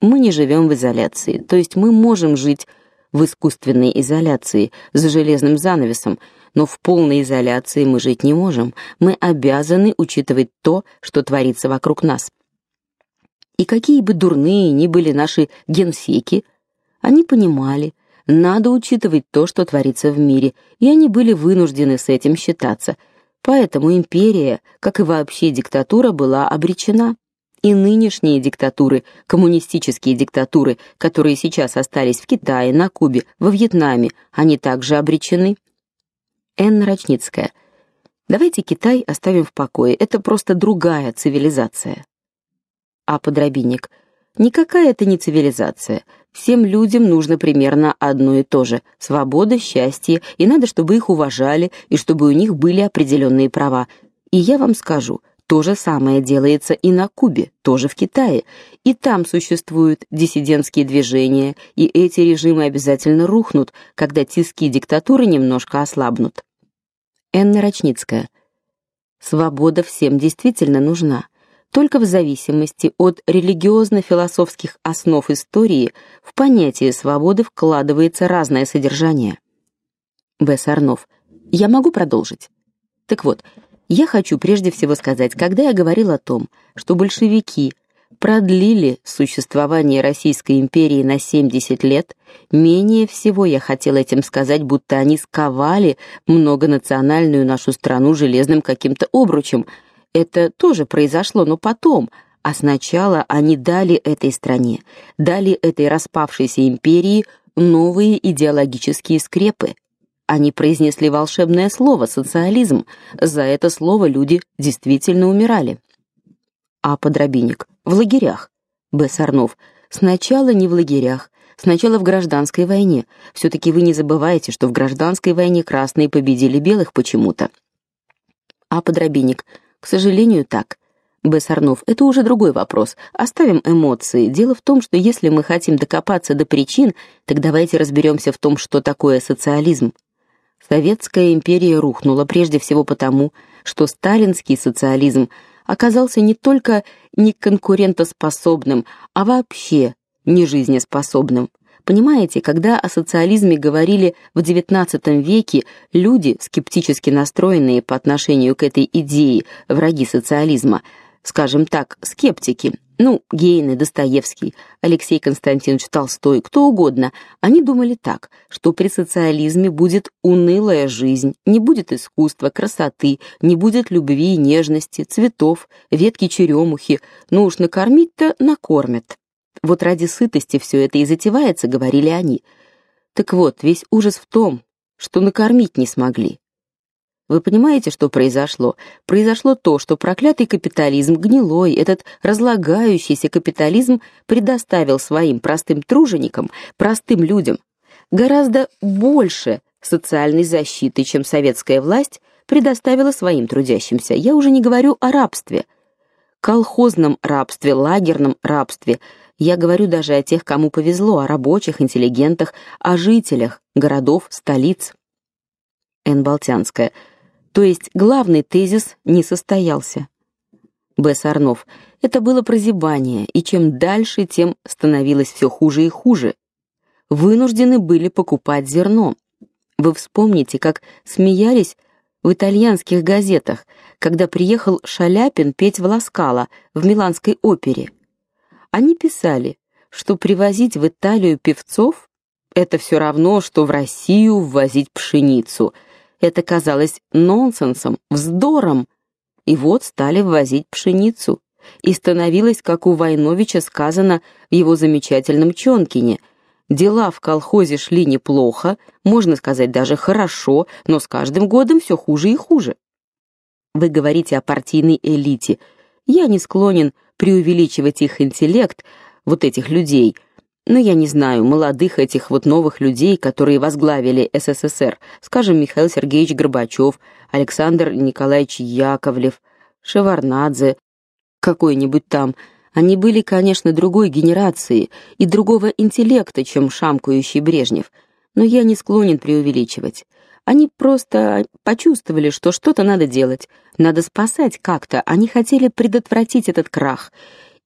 Мы не живем в изоляции, то есть мы можем жить в искусственной изоляции за железным занавесом, но в полной изоляции мы жить не можем. Мы обязаны учитывать то, что творится вокруг нас. И какие бы дурные ни были наши генсеки, они понимали, надо учитывать то, что творится в мире, и они были вынуждены с этим считаться. Поэтому империя, как и вообще диктатура, была обречена. И нынешние диктатуры, коммунистические диктатуры, которые сейчас остались в Китае, на Кубе, во Вьетнаме, они также обречены. Энна Рачницкая. Давайте Китай оставим в покое. Это просто другая цивилизация. А подробинник. Никакая это не цивилизация. Всем людям нужно примерно одно и то же: свобода, счастье, и надо, чтобы их уважали, и чтобы у них были определенные права. И я вам скажу, то же самое делается и на Кубе, тоже в Китае. И там существуют диссидентские движения, и эти режимы обязательно рухнут, когда тиски диктатуры немножко ослабнут. Энна Рачницкая. Свобода всем действительно нужна. Только в зависимости от религиозно-философских основ истории в понятие свободы вкладывается разное содержание. Б. Сарнов. Я могу продолжить? Так вот, я хочу прежде всего сказать, когда я говорил о том, что большевики продлили существование Российской империи на 70 лет, менее всего я хотел этим сказать, будто они сковали многонациональную нашу страну железным каким-то обручем. Это тоже произошло, но потом, а сначала они дали этой стране, дали этой распавшейся империи новые идеологические скрепы. Они произнесли волшебное слово социализм. За это слово люди действительно умирали. А подробинник в лагерях. Б. Сарнов. Сначала не в лагерях, сначала в гражданской войне. все таки вы не забывайте, что в гражданской войне красные победили белых почему-то. А подробинник. К сожалению, так. Б. Сарнов. Это уже другой вопрос. Оставим эмоции. Дело в том, что если мы хотим докопаться до причин, так давайте разберемся в том, что такое социализм. Советская империя рухнула прежде всего потому, что сталинский социализм оказался не только не конкурентоспособным, а вообще не жизнеспособным. Понимаете, когда о социализме говорили в XIX веке, люди, скептически настроенные по отношению к этой идее, враги социализма, скажем так, скептики, ну, Гейне, Достоевский, Алексей Константинович Толстой, кто угодно, они думали так, что при социализме будет унылая жизнь, не будет искусства, красоты, не будет любви и нежности, цветов, ветки черемухи, ну уж накормить-то накормят. Вот ради сытости все это и затевается, говорили они. Так вот, весь ужас в том, что накормить не смогли. Вы понимаете, что произошло? Произошло то, что проклятый капитализм, гнилой, этот разлагающийся капитализм предоставил своим простым труженикам, простым людям гораздо больше социальной защиты, чем советская власть предоставила своим трудящимся. Я уже не говорю о рабстве, колхозном рабстве, лагерном рабстве. Я говорю даже о тех, кому повезло, о рабочих, интеллигентах, о жителях городов, столиц. Н. Болтянская. То есть главный тезис не состоялся. Б. Сарнов. Это было прозябание, и чем дальше, тем становилось все хуже и хуже. Вынуждены были покупать зерно. Вы вспомните, как смеялись в итальянских газетах, когда приехал Шаляпин петь в Ласкало в Миланской опере. Они писали, что привозить в Италию певцов это все равно что в Россию ввозить пшеницу – это казалось нонсенсом, вздором. И вот стали ввозить пшеницу. И становилось, как у Войновича сказано в его замечательном Чонкине, дела в колхозе шли неплохо, можно сказать даже хорошо, но с каждым годом все хуже и хуже. Вы говорите о партийной элите. Я не склонен преувеличивать их интеллект, вот этих людей – но я не знаю молодых этих вот новых людей, которые возглавили СССР, скажем, Михаил Сергеевич Горбачев, Александр Николаевич Яковлев, Шеварнадзе, какой-нибудь там. Они были, конечно, другой генерации и другого интеллекта, чем шамкающий Брежнев, но я не склонен преувеличивать. Они просто почувствовали, что что-то надо делать, надо спасать как-то, они хотели предотвратить этот крах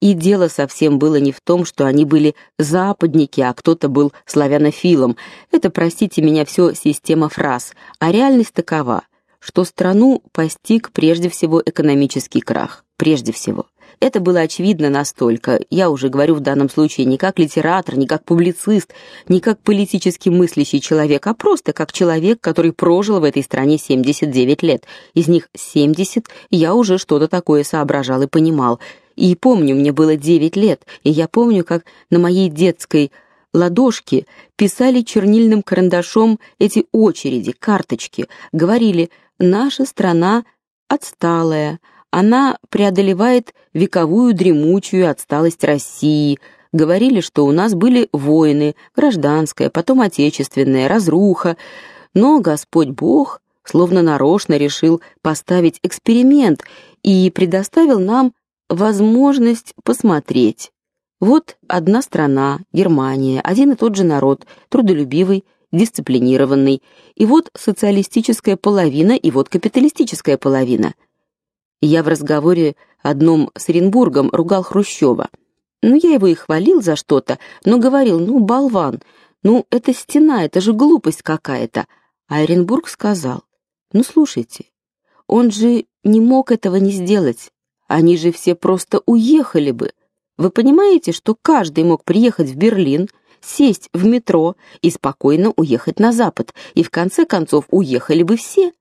И дело совсем было не в том, что они были западники, а кто-то был славянофилом. Это, простите меня, все система фраз. А реальность такова, что страну постиг прежде всего экономический крах. Прежде всего. Это было очевидно настолько, я уже говорю в данном случае не как литератор, не как публицист, не как политически мыслящий человек, а просто как человек, который прожил в этой стране 79 лет. Из них 70 я уже что-то такое соображал и понимал. И помню, мне было 9 лет, и я помню, как на моей детской ладошке писали чернильным карандашом эти очереди, карточки, говорили «Наша страна отсталая», она преодолевает вековую дремучую отсталость России. Говорили, что у нас были войны, гражданская, потом отечественная, разруха, но Господь Бог словно нарочно решил поставить эксперимент и предоставил нам возможность посмотреть. Вот одна страна, Германия, один и тот же народ, трудолюбивый, дисциплинированный, и вот социалистическая половина, и вот капиталистическая половина. Я в разговоре одном с Оренбургом ругал Хрущева. Ну, я его и хвалил за что-то, но говорил, ну, болван, ну, это стена, это же глупость какая-то. А Оренбург сказал, ну, слушайте, он же не мог этого не сделать. Они же все просто уехали бы. Вы понимаете, что каждый мог приехать в Берлин, сесть в метро и спокойно уехать на запад, и в конце концов уехали бы все.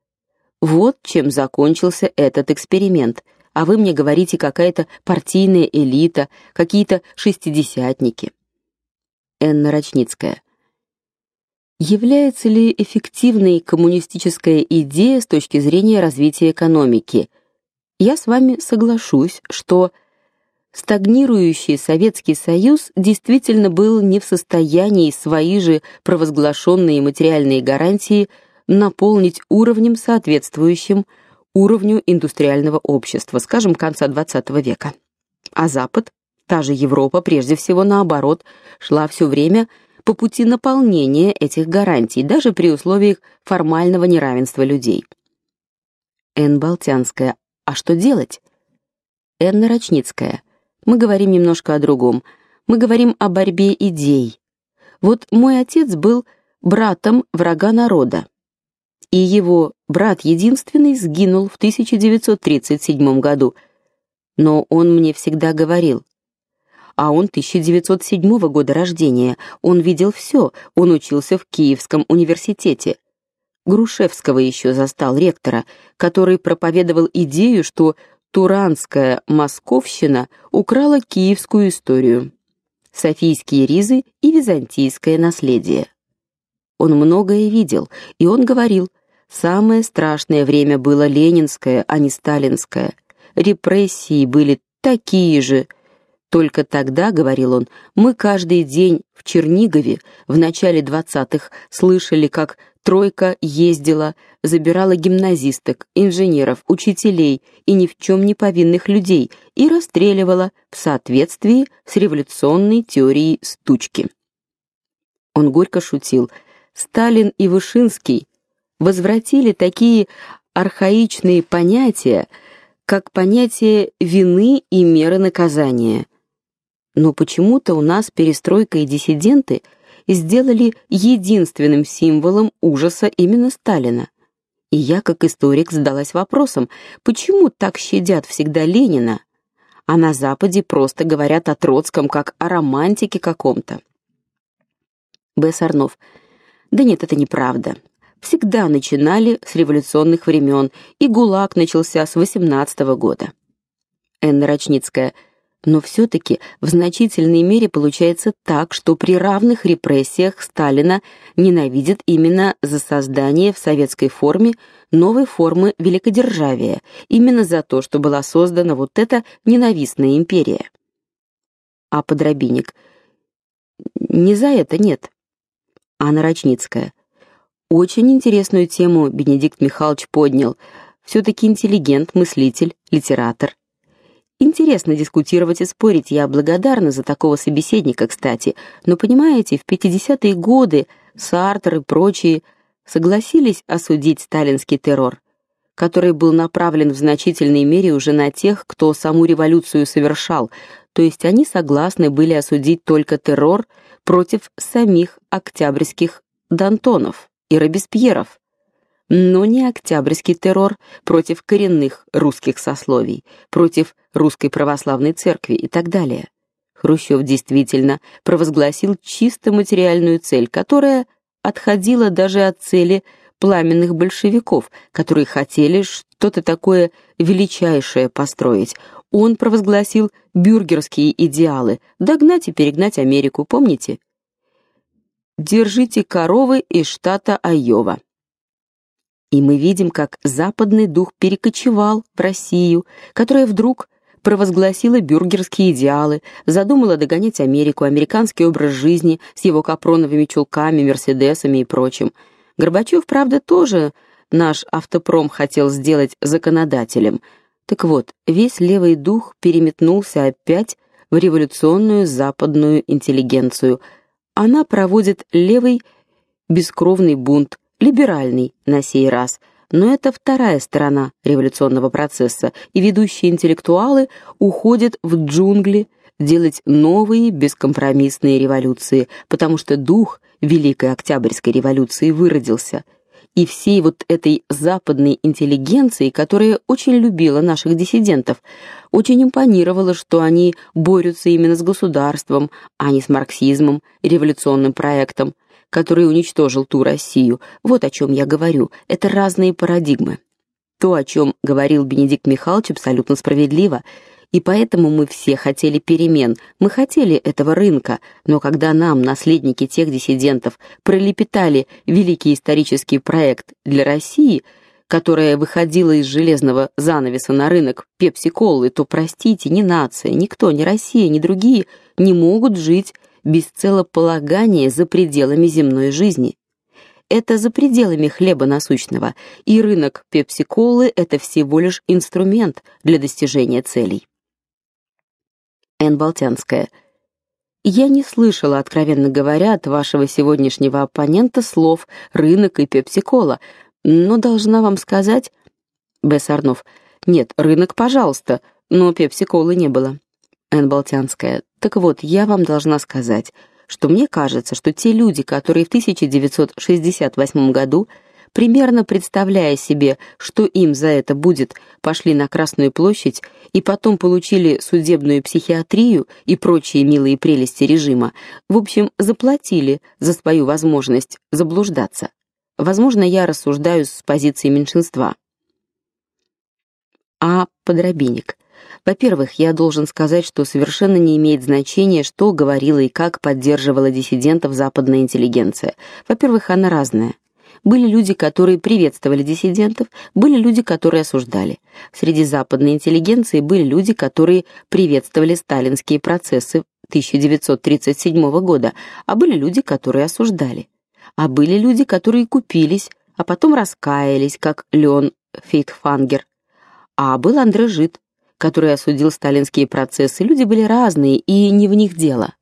Вот чем закончился этот эксперимент. А вы мне говорите, какая-то партийная элита, какие-то шестидесятники. Энна Рочницкая. Является ли эффективной коммунистическая идея с точки зрения развития экономики? Я с вами соглашусь, что стагнирующий Советский Союз действительно был не в состоянии свои же провозглашенные материальные гарантии наполнить уровнем, соответствующим уровню индустриального общества, скажем, конца XX века. А Запад, та же Европа, прежде всего наоборот, шла все время по пути наполнения этих гарантий, даже при условиях формального неравенства людей. Н. Балтянская. А что делать? Н. Рочницкая. Мы говорим немножко о другом. Мы говорим о борьбе идей. Вот мой отец был братом врага народа и его брат единственный сгинул в 1937 году. Но он мне всегда говорил: а он 1907 года рождения. Он видел все, он учился в Киевском университете. Грушевского еще застал ректора, который проповедовал идею, что Туранская московщина украла киевскую историю, софийские ризы и византийское наследие. Он многое видел, и он говорил: Самое страшное время было ленинское, а не сталинское. Репрессии были такие же. Только тогда, говорил он, мы каждый день в Чернигове в начале двадцатых слышали, как тройка ездила, забирала гимназисток, инженеров, учителей и ни в чем не повинных людей и расстреливала в соответствии с революционной теорией стучки. Он горько шутил: Сталин и Вышинский возвратили такие архаичные понятия, как понятие вины и меры наказания. Но почему-то у нас перестройка и диссиденты сделали единственным символом ужаса именно Сталина. И я, как историк, задалась вопросом, почему так щадят всегда Ленина, а на Западе просто говорят о Троцком как о романтике каком-то. Б. Сарнов. Да нет, это неправда всегда начинали с революционных времен, и ГУЛАГ начался с 18 -го года. Энна Рочницкая. Но все таки в значительной мере получается так, что при равных репрессиях Сталина ненавидят именно за создание в советской форме новой формы великодержавия, именно за то, что была создана вот эта ненавистная империя. А Подробинник. Не за это, нет. Анна Рочницкая. Очень интересную тему Бенедикт Михайлович поднял. все таки интеллигент, мыслитель, литератор. Интересно дискутировать и спорить. Я благодарна за такого собеседника, кстати. Но понимаете, в 50-е годы Сартр и прочие согласились осудить сталинский террор, который был направлен в значительной мере уже на тех, кто саму революцию совершал, то есть они согласны были осудить только террор против самих октябрьских дантонов и робеспьеров, но не октябрьский террор против коренных русских сословий, против русской православной церкви и так далее. Хрущев действительно провозгласил чисто материальную цель, которая отходила даже от цели пламенных большевиков, которые хотели что-то такое величайшее построить. Он провозгласил бюргерские идеалы: догнать и перегнать Америку, помните? Держите коровы из штата Айова. И мы видим, как западный дух перекочевал в Россию, которая вдруг провозгласила бюргерские идеалы, задумала догонять Америку, американский образ жизни с его капроновыми чулками, мерседесами и прочим. Горбачев, правда, тоже наш автопром хотел сделать законодателем. Так вот, весь левый дух переметнулся опять в революционную западную интеллигенцию. Она проводит левый бескровный бунт, либеральный на сей раз. Но это вторая сторона революционного процесса, и ведущие интеллектуалы уходят в джунгли делать новые бескомпромиссные революции, потому что дух Великой Октябрьской революции выродился, и всей вот этой западной интеллигенции, которая очень любила наших диссидентов, очень импонировало, что они борются именно с государством, а не с марксизмом, революционным проектом, который уничтожил ту Россию. Вот о чем я говорю. Это разные парадигмы. То, о чем говорил Бенедикт Михайлович, абсолютно справедливо. И поэтому мы все хотели перемен. Мы хотели этого рынка, но когда нам, наследники тех диссидентов, пролепетали великий исторический проект для России, которая выходила из железного занавеса на рынок пепси-колы, то простите, ни нация, никто, ни Россия, ни другие не могут жить без целополагания за пределами земной жизни. Это за пределами хлеба насущного, и рынок пепси-колы это всего лишь инструмент для достижения целей. Н. Болтянская. Я не слышала, откровенно говоря, от вашего сегодняшнего оппонента слов рынок и пепси-кола, но должна вам сказать, Б. Нет, рынок, пожалуйста, но пепси-колы не было. Н. Болтянская. Так вот, я вам должна сказать, что мне кажется, что те люди, которые в 1968 году, примерно представляя себе, что им за это будет, пошли на Красную площадь и потом получили судебную психиатрию и прочие милые прелести режима, в общем, заплатили за свою возможность заблуждаться. Возможно, я рассуждаю с позиции меньшинства. А подробинник. Во-первых, я должен сказать, что совершенно не имеет значения, что говорила и как поддерживала диссидентов западная интеллигенция. Во-первых, она разная. Были люди, которые приветствовали диссидентов, были люди, которые осуждали. Среди западной интеллигенции были люди, которые приветствовали сталинские процессы 1937 года, а были люди, которые осуждали. А были люди, которые купились, а потом раскаялись, как Леон Фейтфангер. А был Андре Жид, который осудил сталинские процессы, люди были разные, и не в них дело.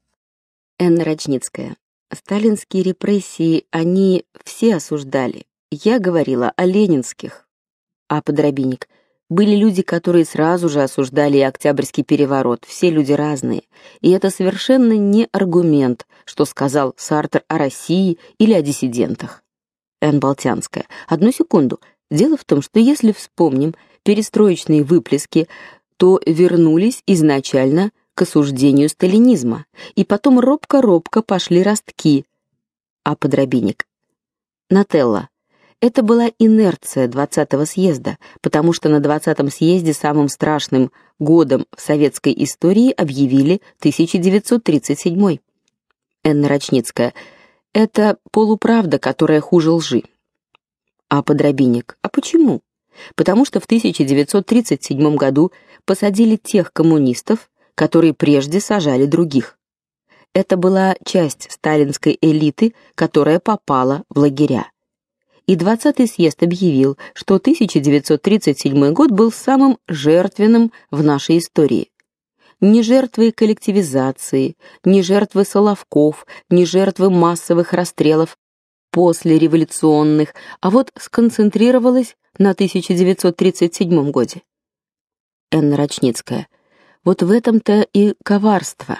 Энна Рачницкая. Сталинские репрессии они все осуждали. Я говорила о ленинских. А Подробинник. Были люди, которые сразу же осуждали Октябрьский переворот. Все люди разные. И это совершенно не аргумент, что сказал Сартер о России или о диссидентах. Н. Болтянская. Одну секунду. Дело в том, что если вспомним перестроечные выплески то вернулись изначально к осуждению сталинизма, и потом робко-робко пошли ростки. А подробинник. Нателла. Это была инерция 20-го съезда, потому что на 20-м съезде самым страшным годом в советской истории объявили 1937. Энна Рачницкая. Это полуправда, которая хуже лжи. А подробинник. А почему? Потому что в 1937 году посадили тех коммунистов, которые прежде сажали других. Это была часть сталинской элиты, которая попала в лагеря. И 20-й съезд объявил, что 1937 год был самым жертвенным в нашей истории. Ни жертвы коллективизации, ни жертвы Соловков, ни жертвы массовых расстрелов после революционных, а вот сконцентрировалась на 1937 году. Энна Рачницкая. Вот в этом-то и коварство.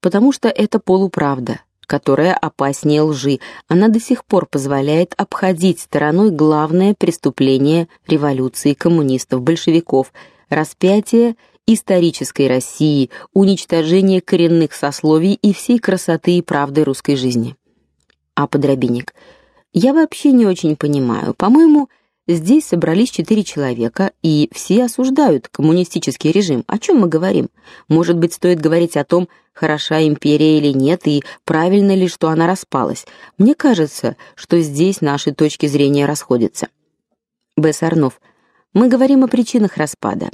Потому что это полуправда, которая опаснее лжи. Она до сих пор позволяет обходить стороной главное преступление революции коммунистов, большевиков распятие исторической России, уничтожение коренных сословий и всей красоты и правды русской жизни. А подробинник. Я вообще не очень понимаю. По-моему, Здесь собрались четыре человека, и все осуждают коммунистический режим. О чем мы говорим? Может быть, стоит говорить о том, хороша империя или нет, и правильно ли, что она распалась. Мне кажется, что здесь наши точки зрения расходятся. Б. Сарнов. Мы говорим о причинах распада.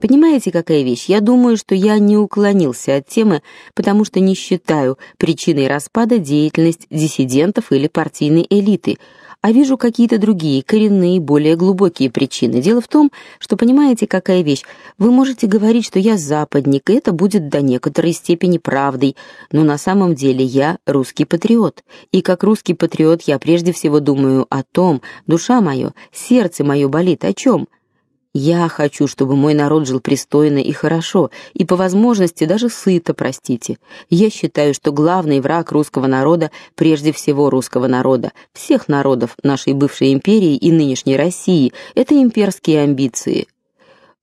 Понимаете, какая вещь? Я думаю, что я не уклонился от темы, потому что не считаю причиной распада деятельность диссидентов или партийной элиты, а вижу какие-то другие, коренные, более глубокие причины. Дело в том, что понимаете, какая вещь? Вы можете говорить, что я западник, и это будет до некоторой степени правдой, но на самом деле я русский патриот. И как русский патриот я прежде всего думаю о том, душа моя, сердце мое болит о чем? Я хочу, чтобы мой народ жил пристойно и хорошо, и по возможности даже сыто, простите. Я считаю, что главный враг русского народа, прежде всего русского народа, всех народов нашей бывшей империи и нынешней России это имперские амбиции.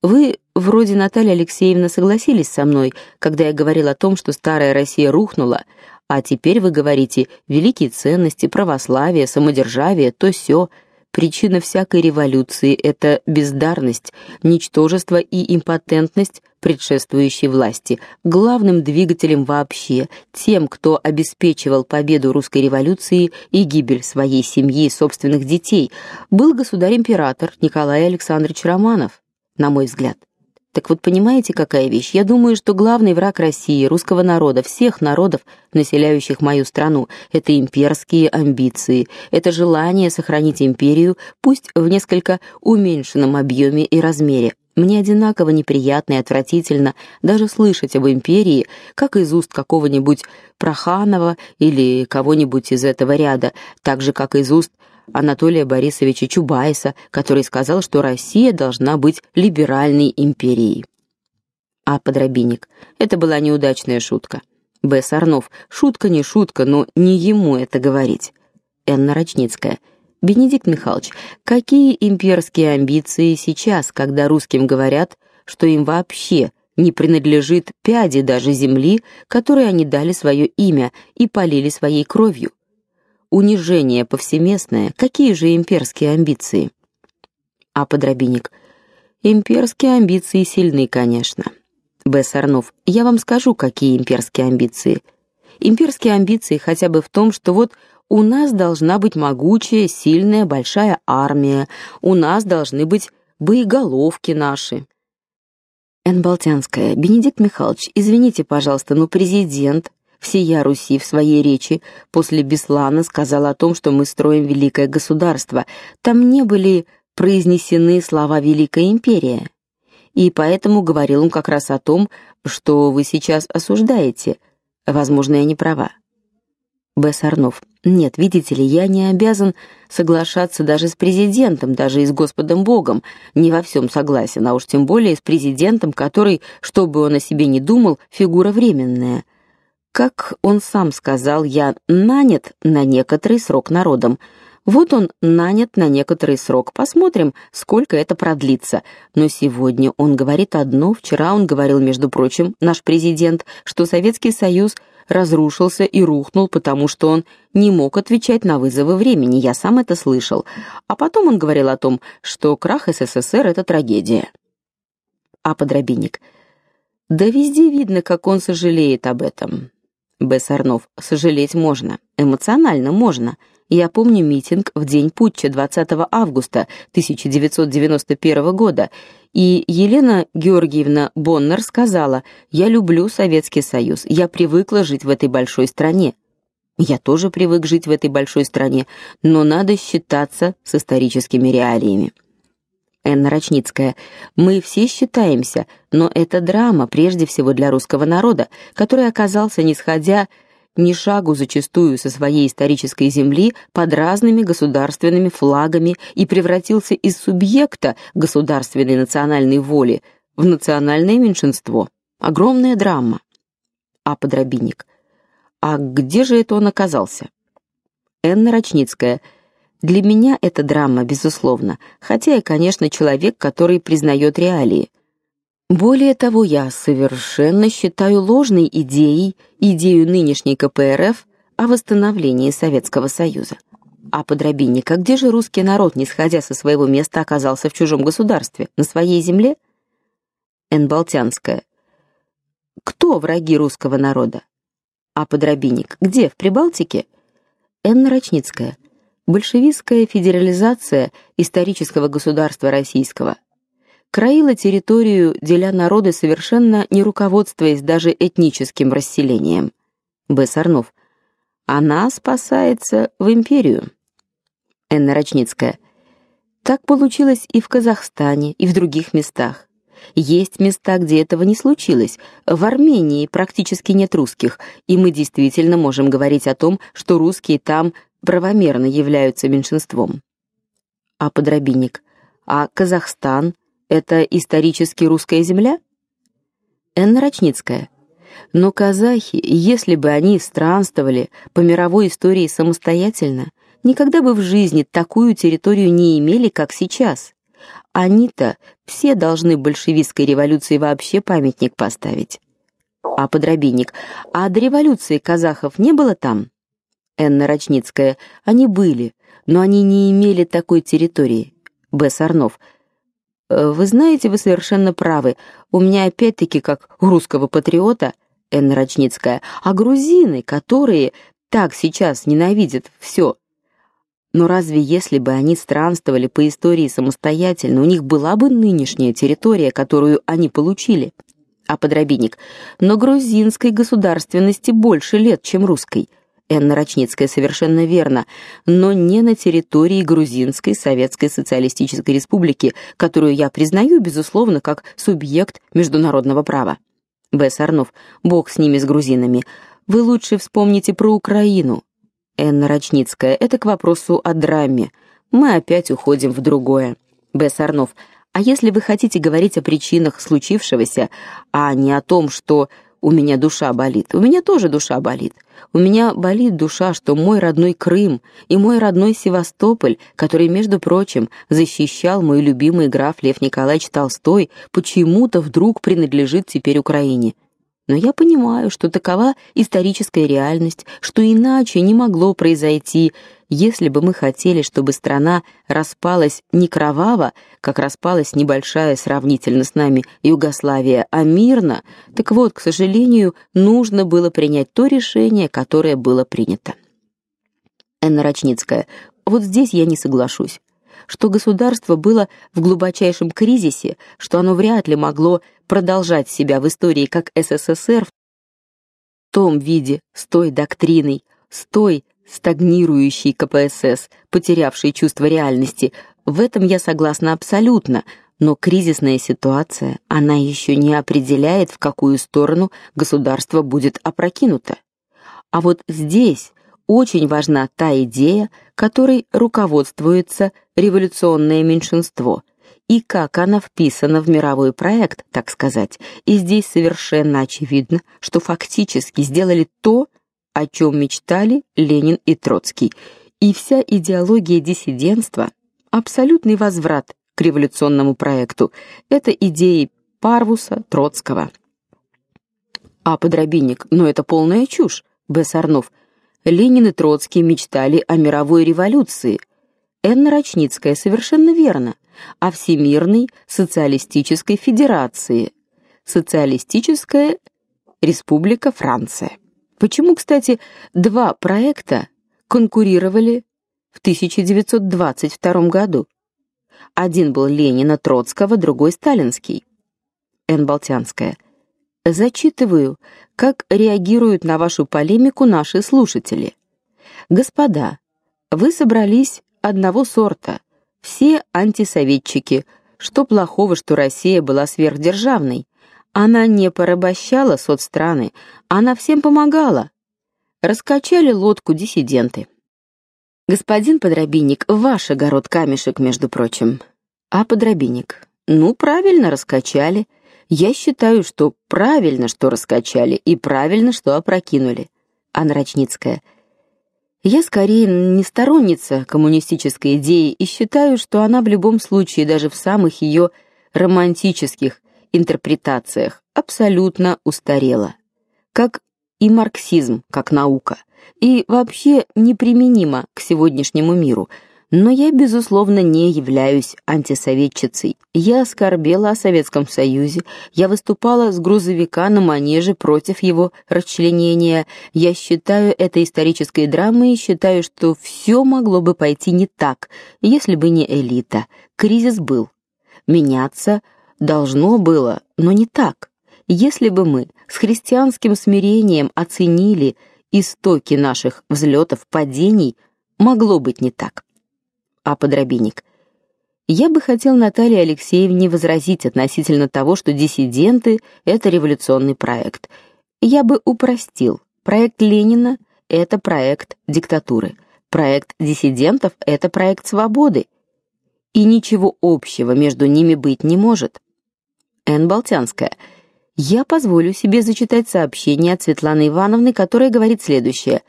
Вы, вроде Наталья Алексеевна, согласились со мной, когда я говорил о том, что старая Россия рухнула, а теперь вы говорите: великие ценности, православие, самодержавие, то сё. Причина всякой революции это бездарность, ничтожество и импотентность предшествующей власти. Главным двигателем вообще, тем, кто обеспечивал победу русской революции и гибель своей семьи и собственных детей, был государь-император Николай Александрович Романов, на мой взгляд. Так вот, понимаете, какая вещь? Я думаю, что главный враг России, русского народа, всех народов, населяющих мою страну, это имперские амбиции, это желание сохранить империю, пусть в несколько уменьшенном объеме и размере. Мне одинаково неприятно и отвратительно даже слышать об империи, как из уст какого-нибудь Проханова или кого-нибудь из этого ряда, так же как из уст Анатолия Борисовича Чубайса, который сказал, что Россия должна быть либеральной империей. А подробинник. Это была неудачная шутка. Б. Сарнов. Шутка не шутка, но не ему это говорить. Энна Рочницкая. Бенедикт Михайлович, какие имперские амбиции сейчас, когда русским говорят, что им вообще не принадлежит пяди даже земли, которой они дали свое имя и полили своей кровью? Унижение повсеместное, какие же имперские амбиции? А подробинник. Имперские амбиции сильны, конечно. Б. Сарнов. Я вам скажу, какие имперские амбиции. Имперские амбиции хотя бы в том, что вот у нас должна быть могучая, сильная, большая армия, у нас должны быть боеголовки наши. Н. Болтянская. Бенедикт Михайлович, извините, пожалуйста, но президент всея Руси в своей речи после Беслана сказал о том, что мы строим великое государство. Там не были произнесены слова Великая империя. И поэтому говорил он как раз о том, что вы сейчас осуждаете. Возможно, я не права. Б. Сарнов. Нет, видите ли, я не обязан соглашаться даже с президентом, даже и с Господом Богом. Не во всем согласен, а уж тем более с президентом, который, что бы он о себе ни думал, фигура временная. Как он сам сказал, я нанят на некоторый срок народом. Вот он нанят на некоторый срок. Посмотрим, сколько это продлится. Но сегодня он говорит одно, вчера он говорил, между прочим, наш президент, что Советский Союз разрушился и рухнул, потому что он не мог отвечать на вызовы времени. Я сам это слышал. А потом он говорил о том, что крах СССР это трагедия. А подробинник. Да везде видно, как он сожалеет об этом. Б. Сарнов. Сожалеть можно, эмоционально можно. Я помню митинг в день путча 20 августа 1991 года, и Елена Георгиевна Боннер сказала: "Я люблю Советский Союз. Я привыкла жить в этой большой стране". Я тоже привык жить в этой большой стране, но надо считаться с историческими реалиями. Энна Рочницкая. Мы все считаемся, но это драма прежде всего для русского народа, который оказался не сходя ни шагу зачастую со своей исторической земли под разными государственными флагами и превратился из субъекта государственной национальной воли в национальное меньшинство. Огромная драма. А подробинник. А где же это он оказался? Энна Рочницкая. Для меня это драма, безусловно, хотя я, конечно, человек, который признает реалии. Более того, я совершенно считаю ложной идеей идею нынешней КПРФ о восстановлении Советского Союза. А подробинник, а где же русский народ, не сходя со своего места, оказался в чужом государстве, на своей земле? Н. Балтянская. Кто враги русского народа? А подробинник, где, в Прибалтике? Н. Рочницкая. Большевистская федерализация исторического государства российского краила территорию, деля народы совершенно не руководствуясь даже этническим расселением. Б. Сарнов. Она спасается в империю. Энна Рочницкая. Так получилось и в Казахстане, и в других местах. Есть места, где этого не случилось. В Армении практически нет русских, и мы действительно можем говорить о том, что русские там правомерно являются меньшинством. А подробинник. А Казахстан это исторически русская земля? Энна Рочницкая. Но казахи, если бы они странствовали по мировой истории самостоятельно, никогда бы в жизни такую территорию не имели, как сейчас. Они-то все должны большевистской революции вообще памятник поставить. А подробинник. А до революции казахов не было там? Энна Рочницкая. Они были, но они не имели такой территории. Б. Сарнов. Э, вы знаете, вы совершенно правы. У меня опять-таки, как у русского патриота, Энна Рочницкая, а грузины, которые так сейчас ненавидят все. Но разве если бы они странствовали по истории самостоятельно, у них была бы нынешняя территория, которую они получили? А подробинник. Но грузинской государственности больше лет, чем русской. Энна Рочницкая совершенно верно, но не на территории Грузинской Советской Социалистической Республики, которую я признаю безусловно как субъект международного права. Б. Сарнов. Бог с ними с грузинами. Вы лучше вспомните про Украину. Энна Рочницкая. Это к вопросу о драме. Мы опять уходим в другое. Б. Сарнов. А если вы хотите говорить о причинах случившегося, а не о том, что у меня душа болит. У меня тоже душа болит. У меня болит душа, что мой родной Крым и мой родной Севастополь, который, между прочим, защищал мой любимый граф Лев Николаевич Толстой, почему-то вдруг принадлежит теперь Украине. Но я понимаю, что такова историческая реальность, что иначе не могло произойти, если бы мы хотели, чтобы страна распалась не кроваво, как распалась небольшая сравнительно с нами Югославия, а мирно. Так вот, к сожалению, нужно было принять то решение, которое было принято. Энна Рочницкая. Вот здесь я не соглашусь что государство было в глубочайшем кризисе, что оно вряд ли могло продолжать себя в истории как СССР в том виде, с той доктриной, с той стагнирующей КПСС, потерявшей чувство реальности. В этом я согласна абсолютно, но кризисная ситуация, она еще не определяет, в какую сторону государство будет опрокинуто. А вот здесь очень важна та идея, которой руководствуется революционное меньшинство, и как она вписана в мировой проект, так сказать. И здесь совершенно очевидно, что фактически сделали то, о чем мечтали Ленин и Троцкий. И вся идеология диссидентства абсолютный возврат к революционному проекту. Это идеи Парвуса, Троцкого. А подробинник, но это полная чушь, Б. Ленин и Троцкий мечтали о мировой революции. Энна Рочницкая совершенно верно, о всемирной социалистической федерации. Социалистическая республика Франция. Почему, кстати, два проекта конкурировали в 1922 году? Один был Ленина Троцкого, другой сталинский. Н. Болтянская. Зачитываю, как реагируют на вашу полемику наши слушатели. Господа, вы собрались одного сорта. Все антисоветчики. Что плохого, что Россия была сверхдержавной? Она не порабощала соцстраны, она всем помогала. Раскачали лодку диссиденты. Господин Подробинник, ваш огород камешек, между прочим. А Подробинник, ну правильно раскачали. Я считаю, что правильно, что раскачали, и правильно, что опрокинули. Анна Рачницкая. Я скорее не сторонница коммунистической идеи и считаю, что она в любом случае, даже в самых ее романтических интерпретациях, абсолютно устарела. Как и марксизм, как наука, и вообще неприменима к сегодняшнему миру – но я, безусловно, не являюсь антисоветчицей. Я оскорбела о Советском Союзе, я выступала с грузовика на манеже против его расчленения. Я считаю это исторической драмой и считаю, что все могло бы пойти не так, если бы не элита. Кризис был. Меняться должно было, но не так. Если бы мы с христианским смирением оценили истоки наших взлетов, падений, могло быть не так а подробинник. Я бы хотел Наталье Алексеевне возразить относительно того, что диссиденты это революционный проект. Я бы упростил. Проект Ленина это проект диктатуры. Проект диссидентов это проект свободы. И ничего общего между ними быть не может. Н. Болтянская. Я позволю себе зачитать сообщение от Светланы Ивановны, которое говорит следующее: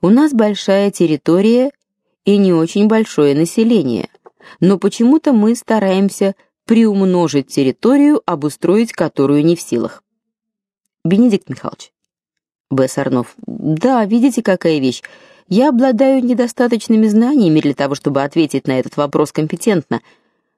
У нас большая территория и не очень большое население, но почему-то мы стараемся приумножить территорию, обустроить которую не в силах. Бенедикт Михайлович. Б. Сарнов. Да, видите, какая вещь. Я обладаю недостаточными знаниями для того, чтобы ответить на этот вопрос компетентно.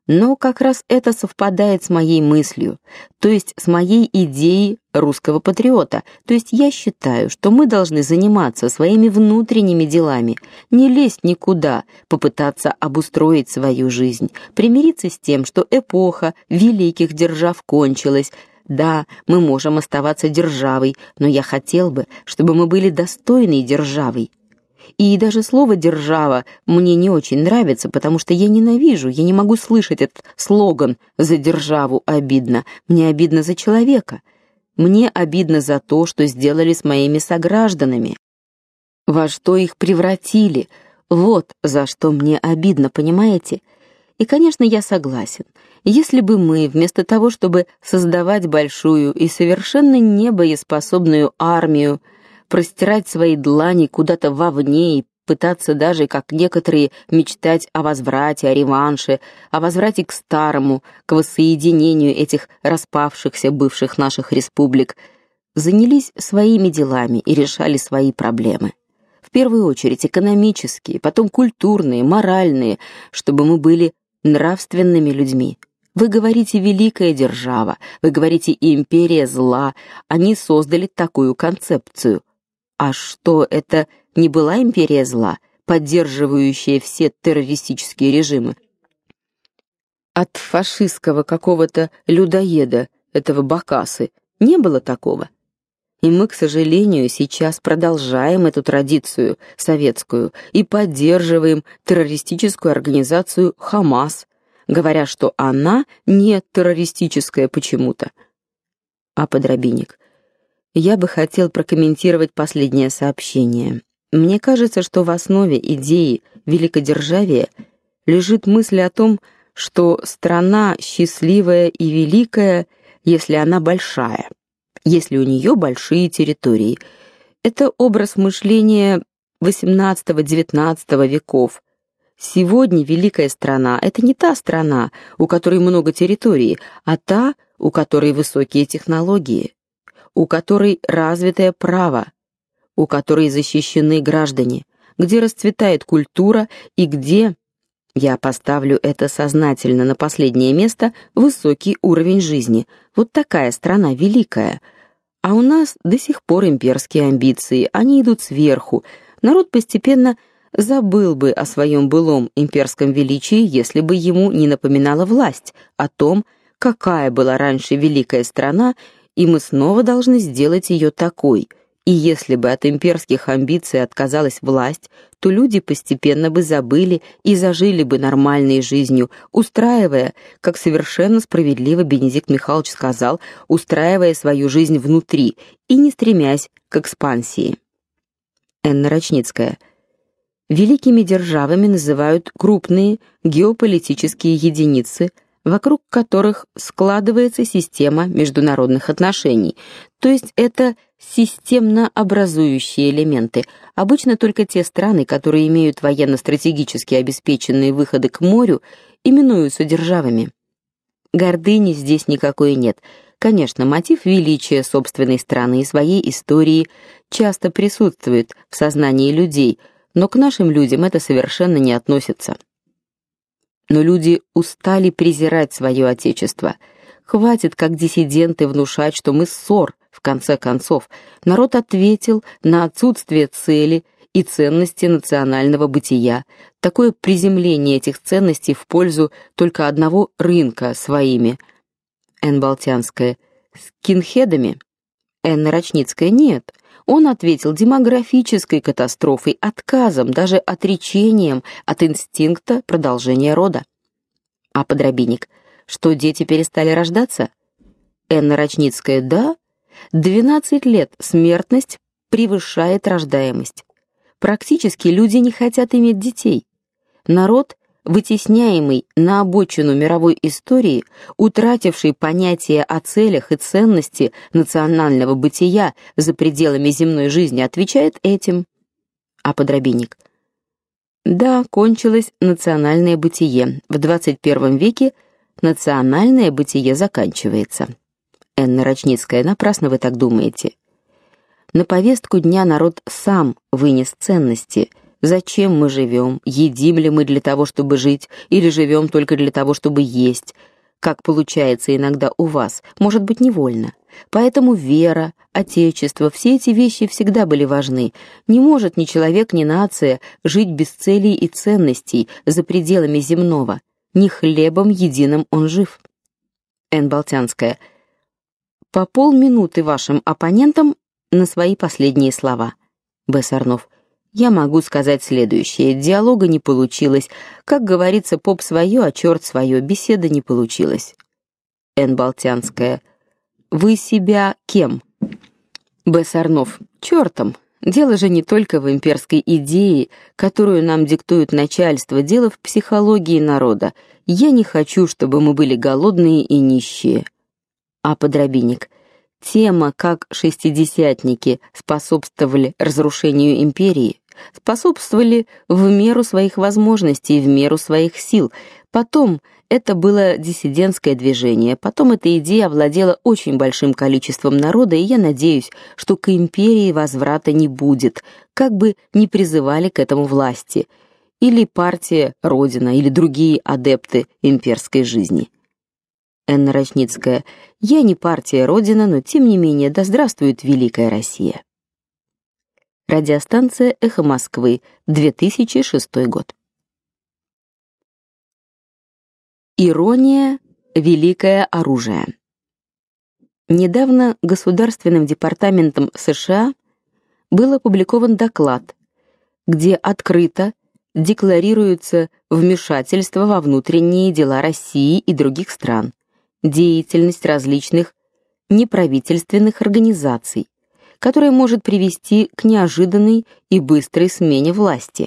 Но как раз это совпадает с моей мыслью, то есть с моей идеей русского патриота. То есть я считаю, что мы должны заниматься своими внутренними делами, не лезть никуда, попытаться обустроить свою жизнь, примириться с тем, что эпоха великих держав кончилась. Да, мы можем оставаться державой, но я хотел бы, чтобы мы были достойной державой, и даже слово держава мне не очень нравится, потому что я ненавижу, я не могу слышать этот слоган за державу обидно. Мне обидно за человека. Мне обидно за то, что сделали с моими согражданами. Во что их превратили? Вот за что мне обидно, понимаете? И, конечно, я согласен. Если бы мы вместо того, чтобы создавать большую и совершенно небоеспособную армию, простирать свои длани куда-то вовне и пытаться даже, как некоторые, мечтать о возврате, о реванше, о возврате к старому, к воссоединению этих распавшихся бывших наших республик, занялись своими делами и решали свои проблемы. В первую очередь экономические, потом культурные, моральные, чтобы мы были нравственными людьми. Вы говорите великая держава, вы говорите империя зла. Они создали такую концепцию. А что это не была империя зла, поддерживающая все террористические режимы? От фашистского какого-то людоеда, этого Бакасы, не было такого. И мы, к сожалению, сейчас продолжаем эту традицию советскую и поддерживаем террористическую организацию Хамас, говоря, что она не террористическая почему-то. А подробинник я бы хотел прокомментировать последнее сообщение. Мне кажется, что в основе идеи великодержавия лежит мысль о том, что страна счастливая и великая, если она большая, если у нее большие территории. Это образ мышления XVIII-XIX веков. Сегодня великая страна это не та страна, у которой много территорий, а та, у которой высокие технологии у которой развитое право, у которой защищены граждане, где расцветает культура и где я поставлю это сознательно на последнее место высокий уровень жизни. Вот такая страна великая. А у нас до сих пор имперские амбиции, они идут сверху. Народ постепенно забыл бы о своем былом имперском величии, если бы ему не напоминала власть о том, какая была раньше великая страна и мы снова должны сделать ее такой. И если бы от имперских амбиций отказалась власть, то люди постепенно бы забыли и зажили бы нормальной жизнью, устраивая, как совершенно справедливо Бенедикт Михайлович сказал, устраивая свою жизнь внутри и не стремясь к экспансии. Энна Рочницкая. Великими державами называют крупные геополитические единицы вокруг которых складывается система международных отношений. То есть это системно образующие элементы. Обычно только те страны, которые имеют военно-стратегически обеспеченные выходы к морю, именуются державами. Гордыни здесь никакой нет. Конечно, мотив величия собственной страны и своей истории часто присутствует в сознании людей, но к нашим людям это совершенно не относится. Но люди устали презирать свое отечество. Хватит, как диссиденты, внушать, что мы ссор. В конце концов, народ ответил на отсутствие цели и ценности национального бытия. Такое приземление этих ценностей в пользу только одного рынка своими. Н. Балтянская. Скинхедами? Н. Рачницкая. Нет. Он ответил демографической катастрофой, отказом, даже отречением от инстинкта продолжения рода. А подробинник, что дети перестали рождаться? Энна Рачницкая: "Да, 12 лет смертность превышает рождаемость. Практически люди не хотят иметь детей. Народ вытесняемый на обочину мировой истории, утративший понятие о целях и ценности национального бытия за пределами земной жизни, отвечает этим. А подробинник. Да, кончилось национальное бытие. В 21 веке национальное бытие заканчивается. Энна Рачницкая, напрасно вы так думаете. На повестку дня народ сам вынес ценности – Зачем мы живем? Едим ли мы для того, чтобы жить, или живем только для того, чтобы есть? Как получается иногда у вас, может быть, невольно. Поэтому вера, отечество, все эти вещи всегда были важны. Не может ни человек, ни нация жить без целей и ценностей за пределами земного. Не хлебом единым он жив. Н. Балтянская. По полминуты вашим оппонентам на свои последние слова. Б. Сарнов я могу сказать следующее: диалога не получилось. Как говорится, поп свое, а черт свое, беседа не получилась. Н. Балтянская. Вы себя кем? Б. Сарнов. Чертом. Дело же не только в имперской идее, которую нам диктует начальство, дело в психологии народа. Я не хочу, чтобы мы были голодные и нищие. А подробинник. Тема, как шестидесятники способствовали разрушению империи, способствовали в меру своих возможностей, в меру своих сил. Потом это было диссидентское движение, потом эта идея овладела очень большим количеством народа, и я надеюсь, что к империи возврата не будет, как бы ни призывали к этому власти, или партия Родина, или другие адепты имперской жизни. Энна Рачницкая. Я не партия Родина, но тем не менее, да здравствует великая Россия. Радиостанция Эхо Москвы, 2006 год. Ирония великое оружие. Недавно Государственным департаментом США был опубликован доклад, где открыто декларируется вмешательство во внутренние дела России и других стран деятельность различных неправительственных организаций, которая может привести к неожиданной и быстрой смене власти.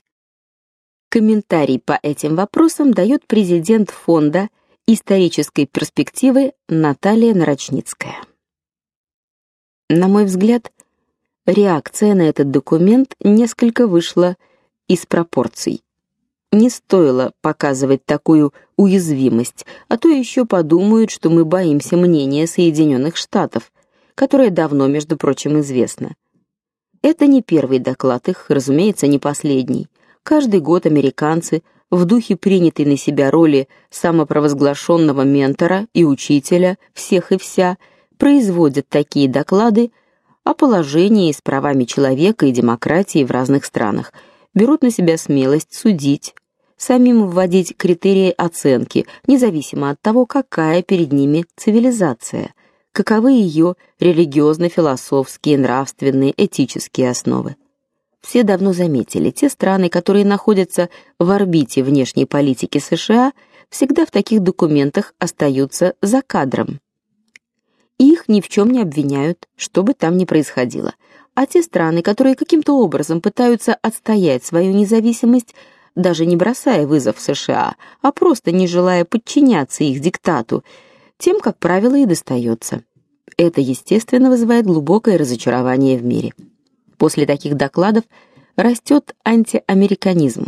Комментарий по этим вопросам дает президент фонда исторической перспективы Наталья Нарочницкая. На мой взгляд, реакция на этот документ несколько вышла из пропорций не стоило показывать такую уязвимость, а то еще подумают, что мы боимся мнения Соединенных Штатов, которое давно, между прочим, известно. Это не первый доклад их, разумеется, не последний. Каждый год американцы в духе принятой на себя роли самопровозглашенного ментора и учителя всех и вся производят такие доклады о положении с правами человека и демократии в разных странах, берут на себя смелость судить, самим вводить критерии оценки, независимо от того, какая перед ними цивилизация, каковы ее религиозно-философские, нравственные, этические основы. Все давно заметили, те страны, которые находятся в орбите внешней политики США, всегда в таких документах остаются за кадром. Их ни в чем не обвиняют, что бы там ни происходило. А те страны, которые каким-то образом пытаются отстоять свою независимость, даже не бросая вызов США, а просто не желая подчиняться их диктату, тем, как правило, и достается. Это, естественно, вызывает глубокое разочарование в мире. После таких докладов растет антиамериканизм,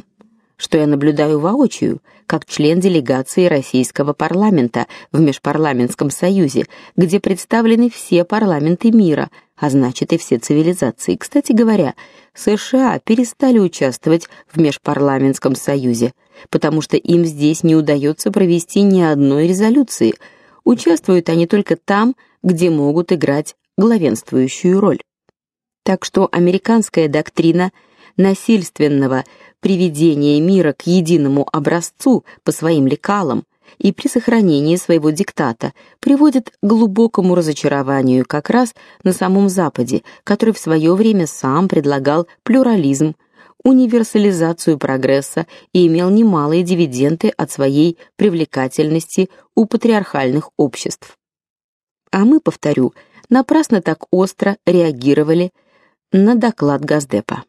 что я наблюдаю воочию, как член делегации российского парламента в Межпарламентском союзе, где представлены все парламенты мира, а значит и все цивилизации. Кстати говоря, США перестали участвовать в Межпарламентском союзе, потому что им здесь не удается провести ни одной резолюции. Участвуют они только там, где могут играть главенствующую роль. Так что американская доктрина насильственного приведения мира к единому образцу по своим лекалам и при сохранении своего диктата приводит к глубокому разочарованию как раз на самом Западе, который в свое время сам предлагал плюрализм, универсализацию прогресса и имел немалые дивиденды от своей привлекательности у патриархальных обществ. А мы, повторю, напрасно так остро реагировали на доклад Газдепа.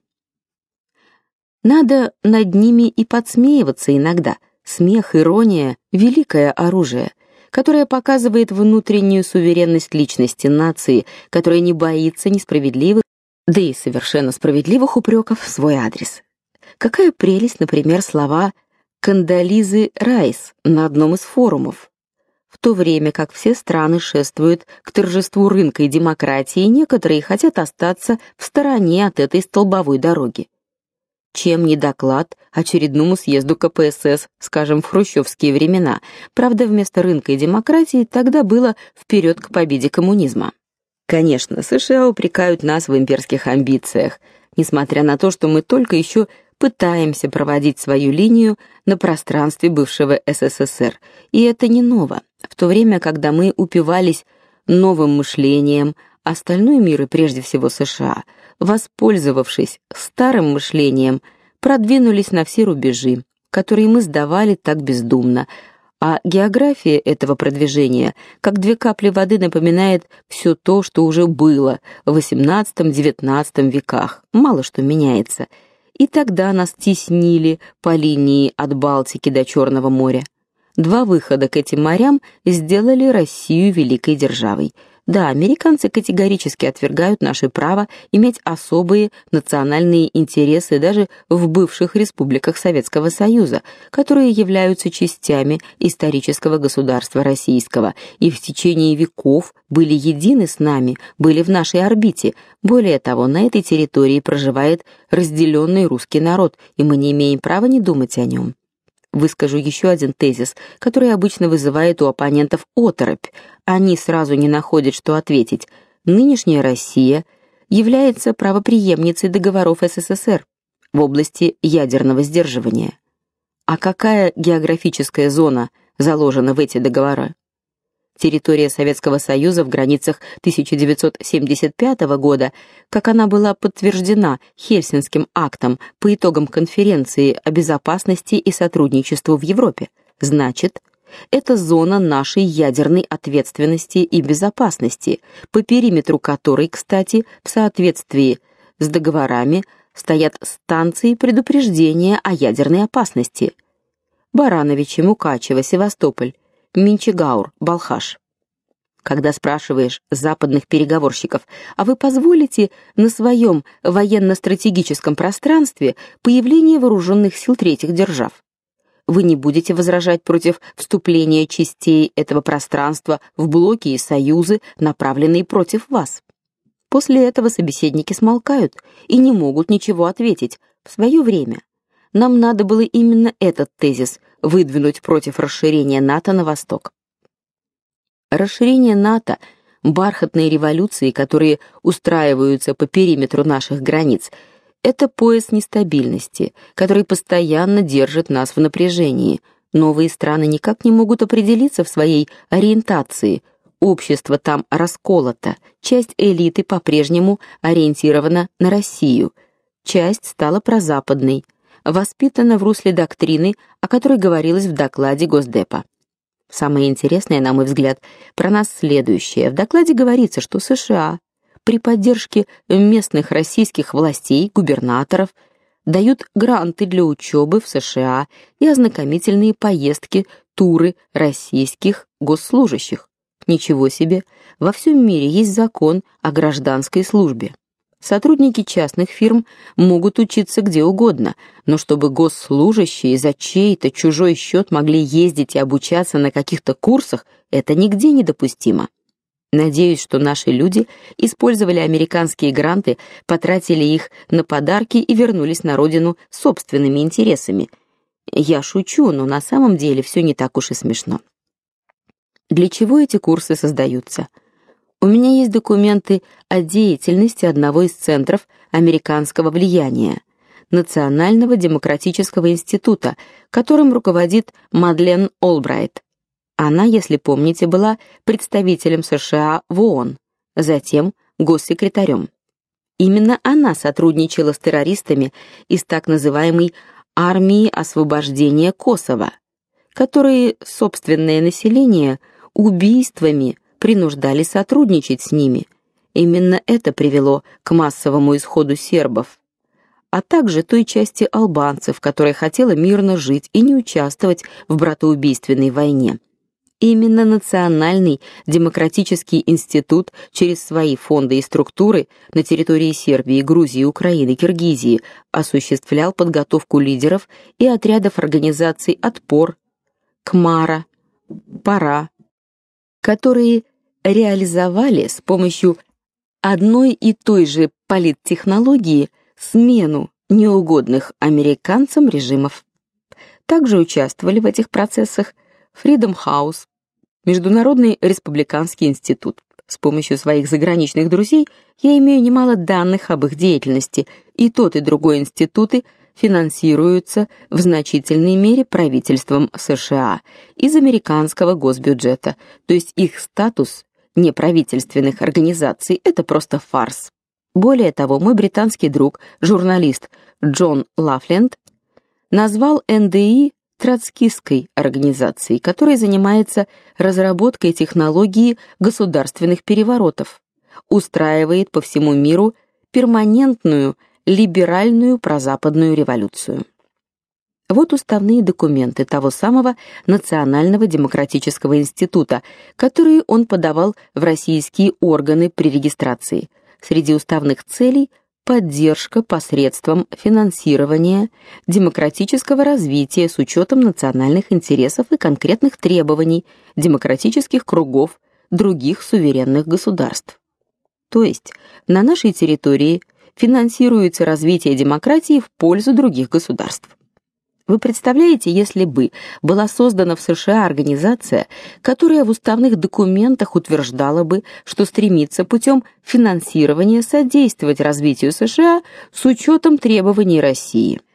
Надо над ними и подсмеиваться иногда. Смех, ирония великое оружие, которое показывает внутреннюю суверенность личности нации, которая не боится несправедливых, да и совершенно справедливых упреков в свой адрес. Какая прелесть, например, слова Кандализы Райс на одном из форумов в то время как все страны шествуют к торжеству рынка и демократии, некоторые хотят остаться в стороне от этой столбовой дороги. Чем не доклад очередному съезду КПСС, скажем, в хрущевские времена. Правда, вместо рынка и демократии тогда было вперед к победе коммунизма. Конечно, США упрекают нас в имперских амбициях, несмотря на то, что мы только еще пытаемся проводить свою линию на пространстве бывшего СССР, и это не ново. В то время, когда мы упивались новым мышлением, остальной мир и прежде всего США, воспользовавшись старым мышлением, продвинулись на все рубежи, которые мы сдавали так бездумно, а география этого продвижения, как две капли воды, напоминает все то, что уже было в XVIII-XIX веках. Мало что меняется. И тогда нас теснили по линии от Балтики до Черного моря. Два выхода к этим морям сделали Россию великой державой. Да, американцы категорически отвергают наше право иметь особые национальные интересы даже в бывших республиках Советского Союза, которые являются частями исторического государства российского и в течение веков были едины с нами, были в нашей орбите. Более того, на этой территории проживает разделенный русский народ, и мы не имеем права не думать о нем. Выскажу еще один тезис, который обычно вызывает у оппонентов оторопь. Они сразу не находят, что ответить. Нынешняя Россия является правопреемницей договоров СССР в области ядерного сдерживания. А какая географическая зона заложена в эти договоры? Территория Советского Союза в границах 1975 года, как она была подтверждена Хельсинским актом по итогам конференции о безопасности и сотрудничестве в Европе, значит, это зона нашей ядерной ответственности и безопасности, по периметру которой, кстати, в соответствии с договорами стоят станции предупреждения о ядерной опасности. Барановичи, Мукачево, Севастополь, Минчегаур, Балхаш. Когда спрашиваешь западных переговорщиков: "А вы позволите на своем военно-стратегическом пространстве появление вооруженных сил третьих держав?" Вы не будете возражать против вступления частей этого пространства в блоки и союзы, направленные против вас. После этого собеседники смолкают и не могут ничего ответить в свое время. Нам надо было именно этот тезис выдвинуть против расширения НАТО на восток. Расширение НАТО, бархатные революции, которые устраиваются по периметру наших границ, это пояс нестабильности, который постоянно держит нас в напряжении. Новые страны никак не могут определиться в своей ориентации. Общество там расколото. Часть элиты по-прежнему ориентирована на Россию, часть стала прозападной воспитана в русле доктрины, о которой говорилось в докладе Госдепа. Самое интересное, на мой взгляд, про нас следующее. В докладе говорится, что США при поддержке местных российских властей, губернаторов, дают гранты для учебы в США и ознакомительные поездки, туры российских госслужащих. Ничего себе, во всем мире есть закон о гражданской службе. Сотрудники частных фирм могут учиться где угодно, но чтобы госслужащие за чей-то чужой счет могли ездить и обучаться на каких-то курсах, это нигде недопустимо. Надеюсь, что наши люди использовали американские гранты, потратили их на подарки и вернулись на родину собственными интересами. Я шучу, но на самом деле все не так уж и смешно. Для чего эти курсы создаются? У меня есть документы о деятельности одного из центров американского влияния, Национального демократического института, которым руководит Мадлен Олбрайт. Она, если помните, была представителем США в ООН, затем госсекретарем. Именно она сотрудничала с террористами из так называемой армии освобождения Косово, которые собственное население убийствами принуждали сотрудничать с ними. Именно это привело к массовому исходу сербов, а также той части албанцев, которая хотела мирно жить и не участвовать в братоубийственной войне. Именно Национальный демократический институт через свои фонды и структуры на территории Сербии, Грузии, Украины, Киргизии осуществлял подготовку лидеров и отрядов организаций Отпор, Кмара, Пара, которые реализовали с помощью одной и той же политтехнологии смену неугодных американцам режимов. Также участвовали в этих процессах Freedom House, Международный республиканский институт. С помощью своих заграничных друзей я имею немало данных об их деятельности, и тот и другой институты финансируются в значительной мере правительством США из американского госбюджета, то есть их статус неправительственных организаций это просто фарс. Более того, мой британский друг, журналист Джон Лафленд, назвал НДИ троцкистской организацией, которая занимается разработкой технологии государственных переворотов, устраивает по всему миру перманентную либеральную прозападную революцию. Вот уставные документы того самого Национального демократического института, которые он подавал в российские органы при регистрации. Среди уставных целей поддержка посредством финансирования демократического развития с учетом национальных интересов и конкретных требований демократических кругов других суверенных государств. То есть, на нашей территории финансируется развитие демократии в пользу других государств. Вы представляете, если бы была создана в США организация, которая в уставных документах утверждала бы, что стремится путем финансирования содействовать развитию США с учетом требований России –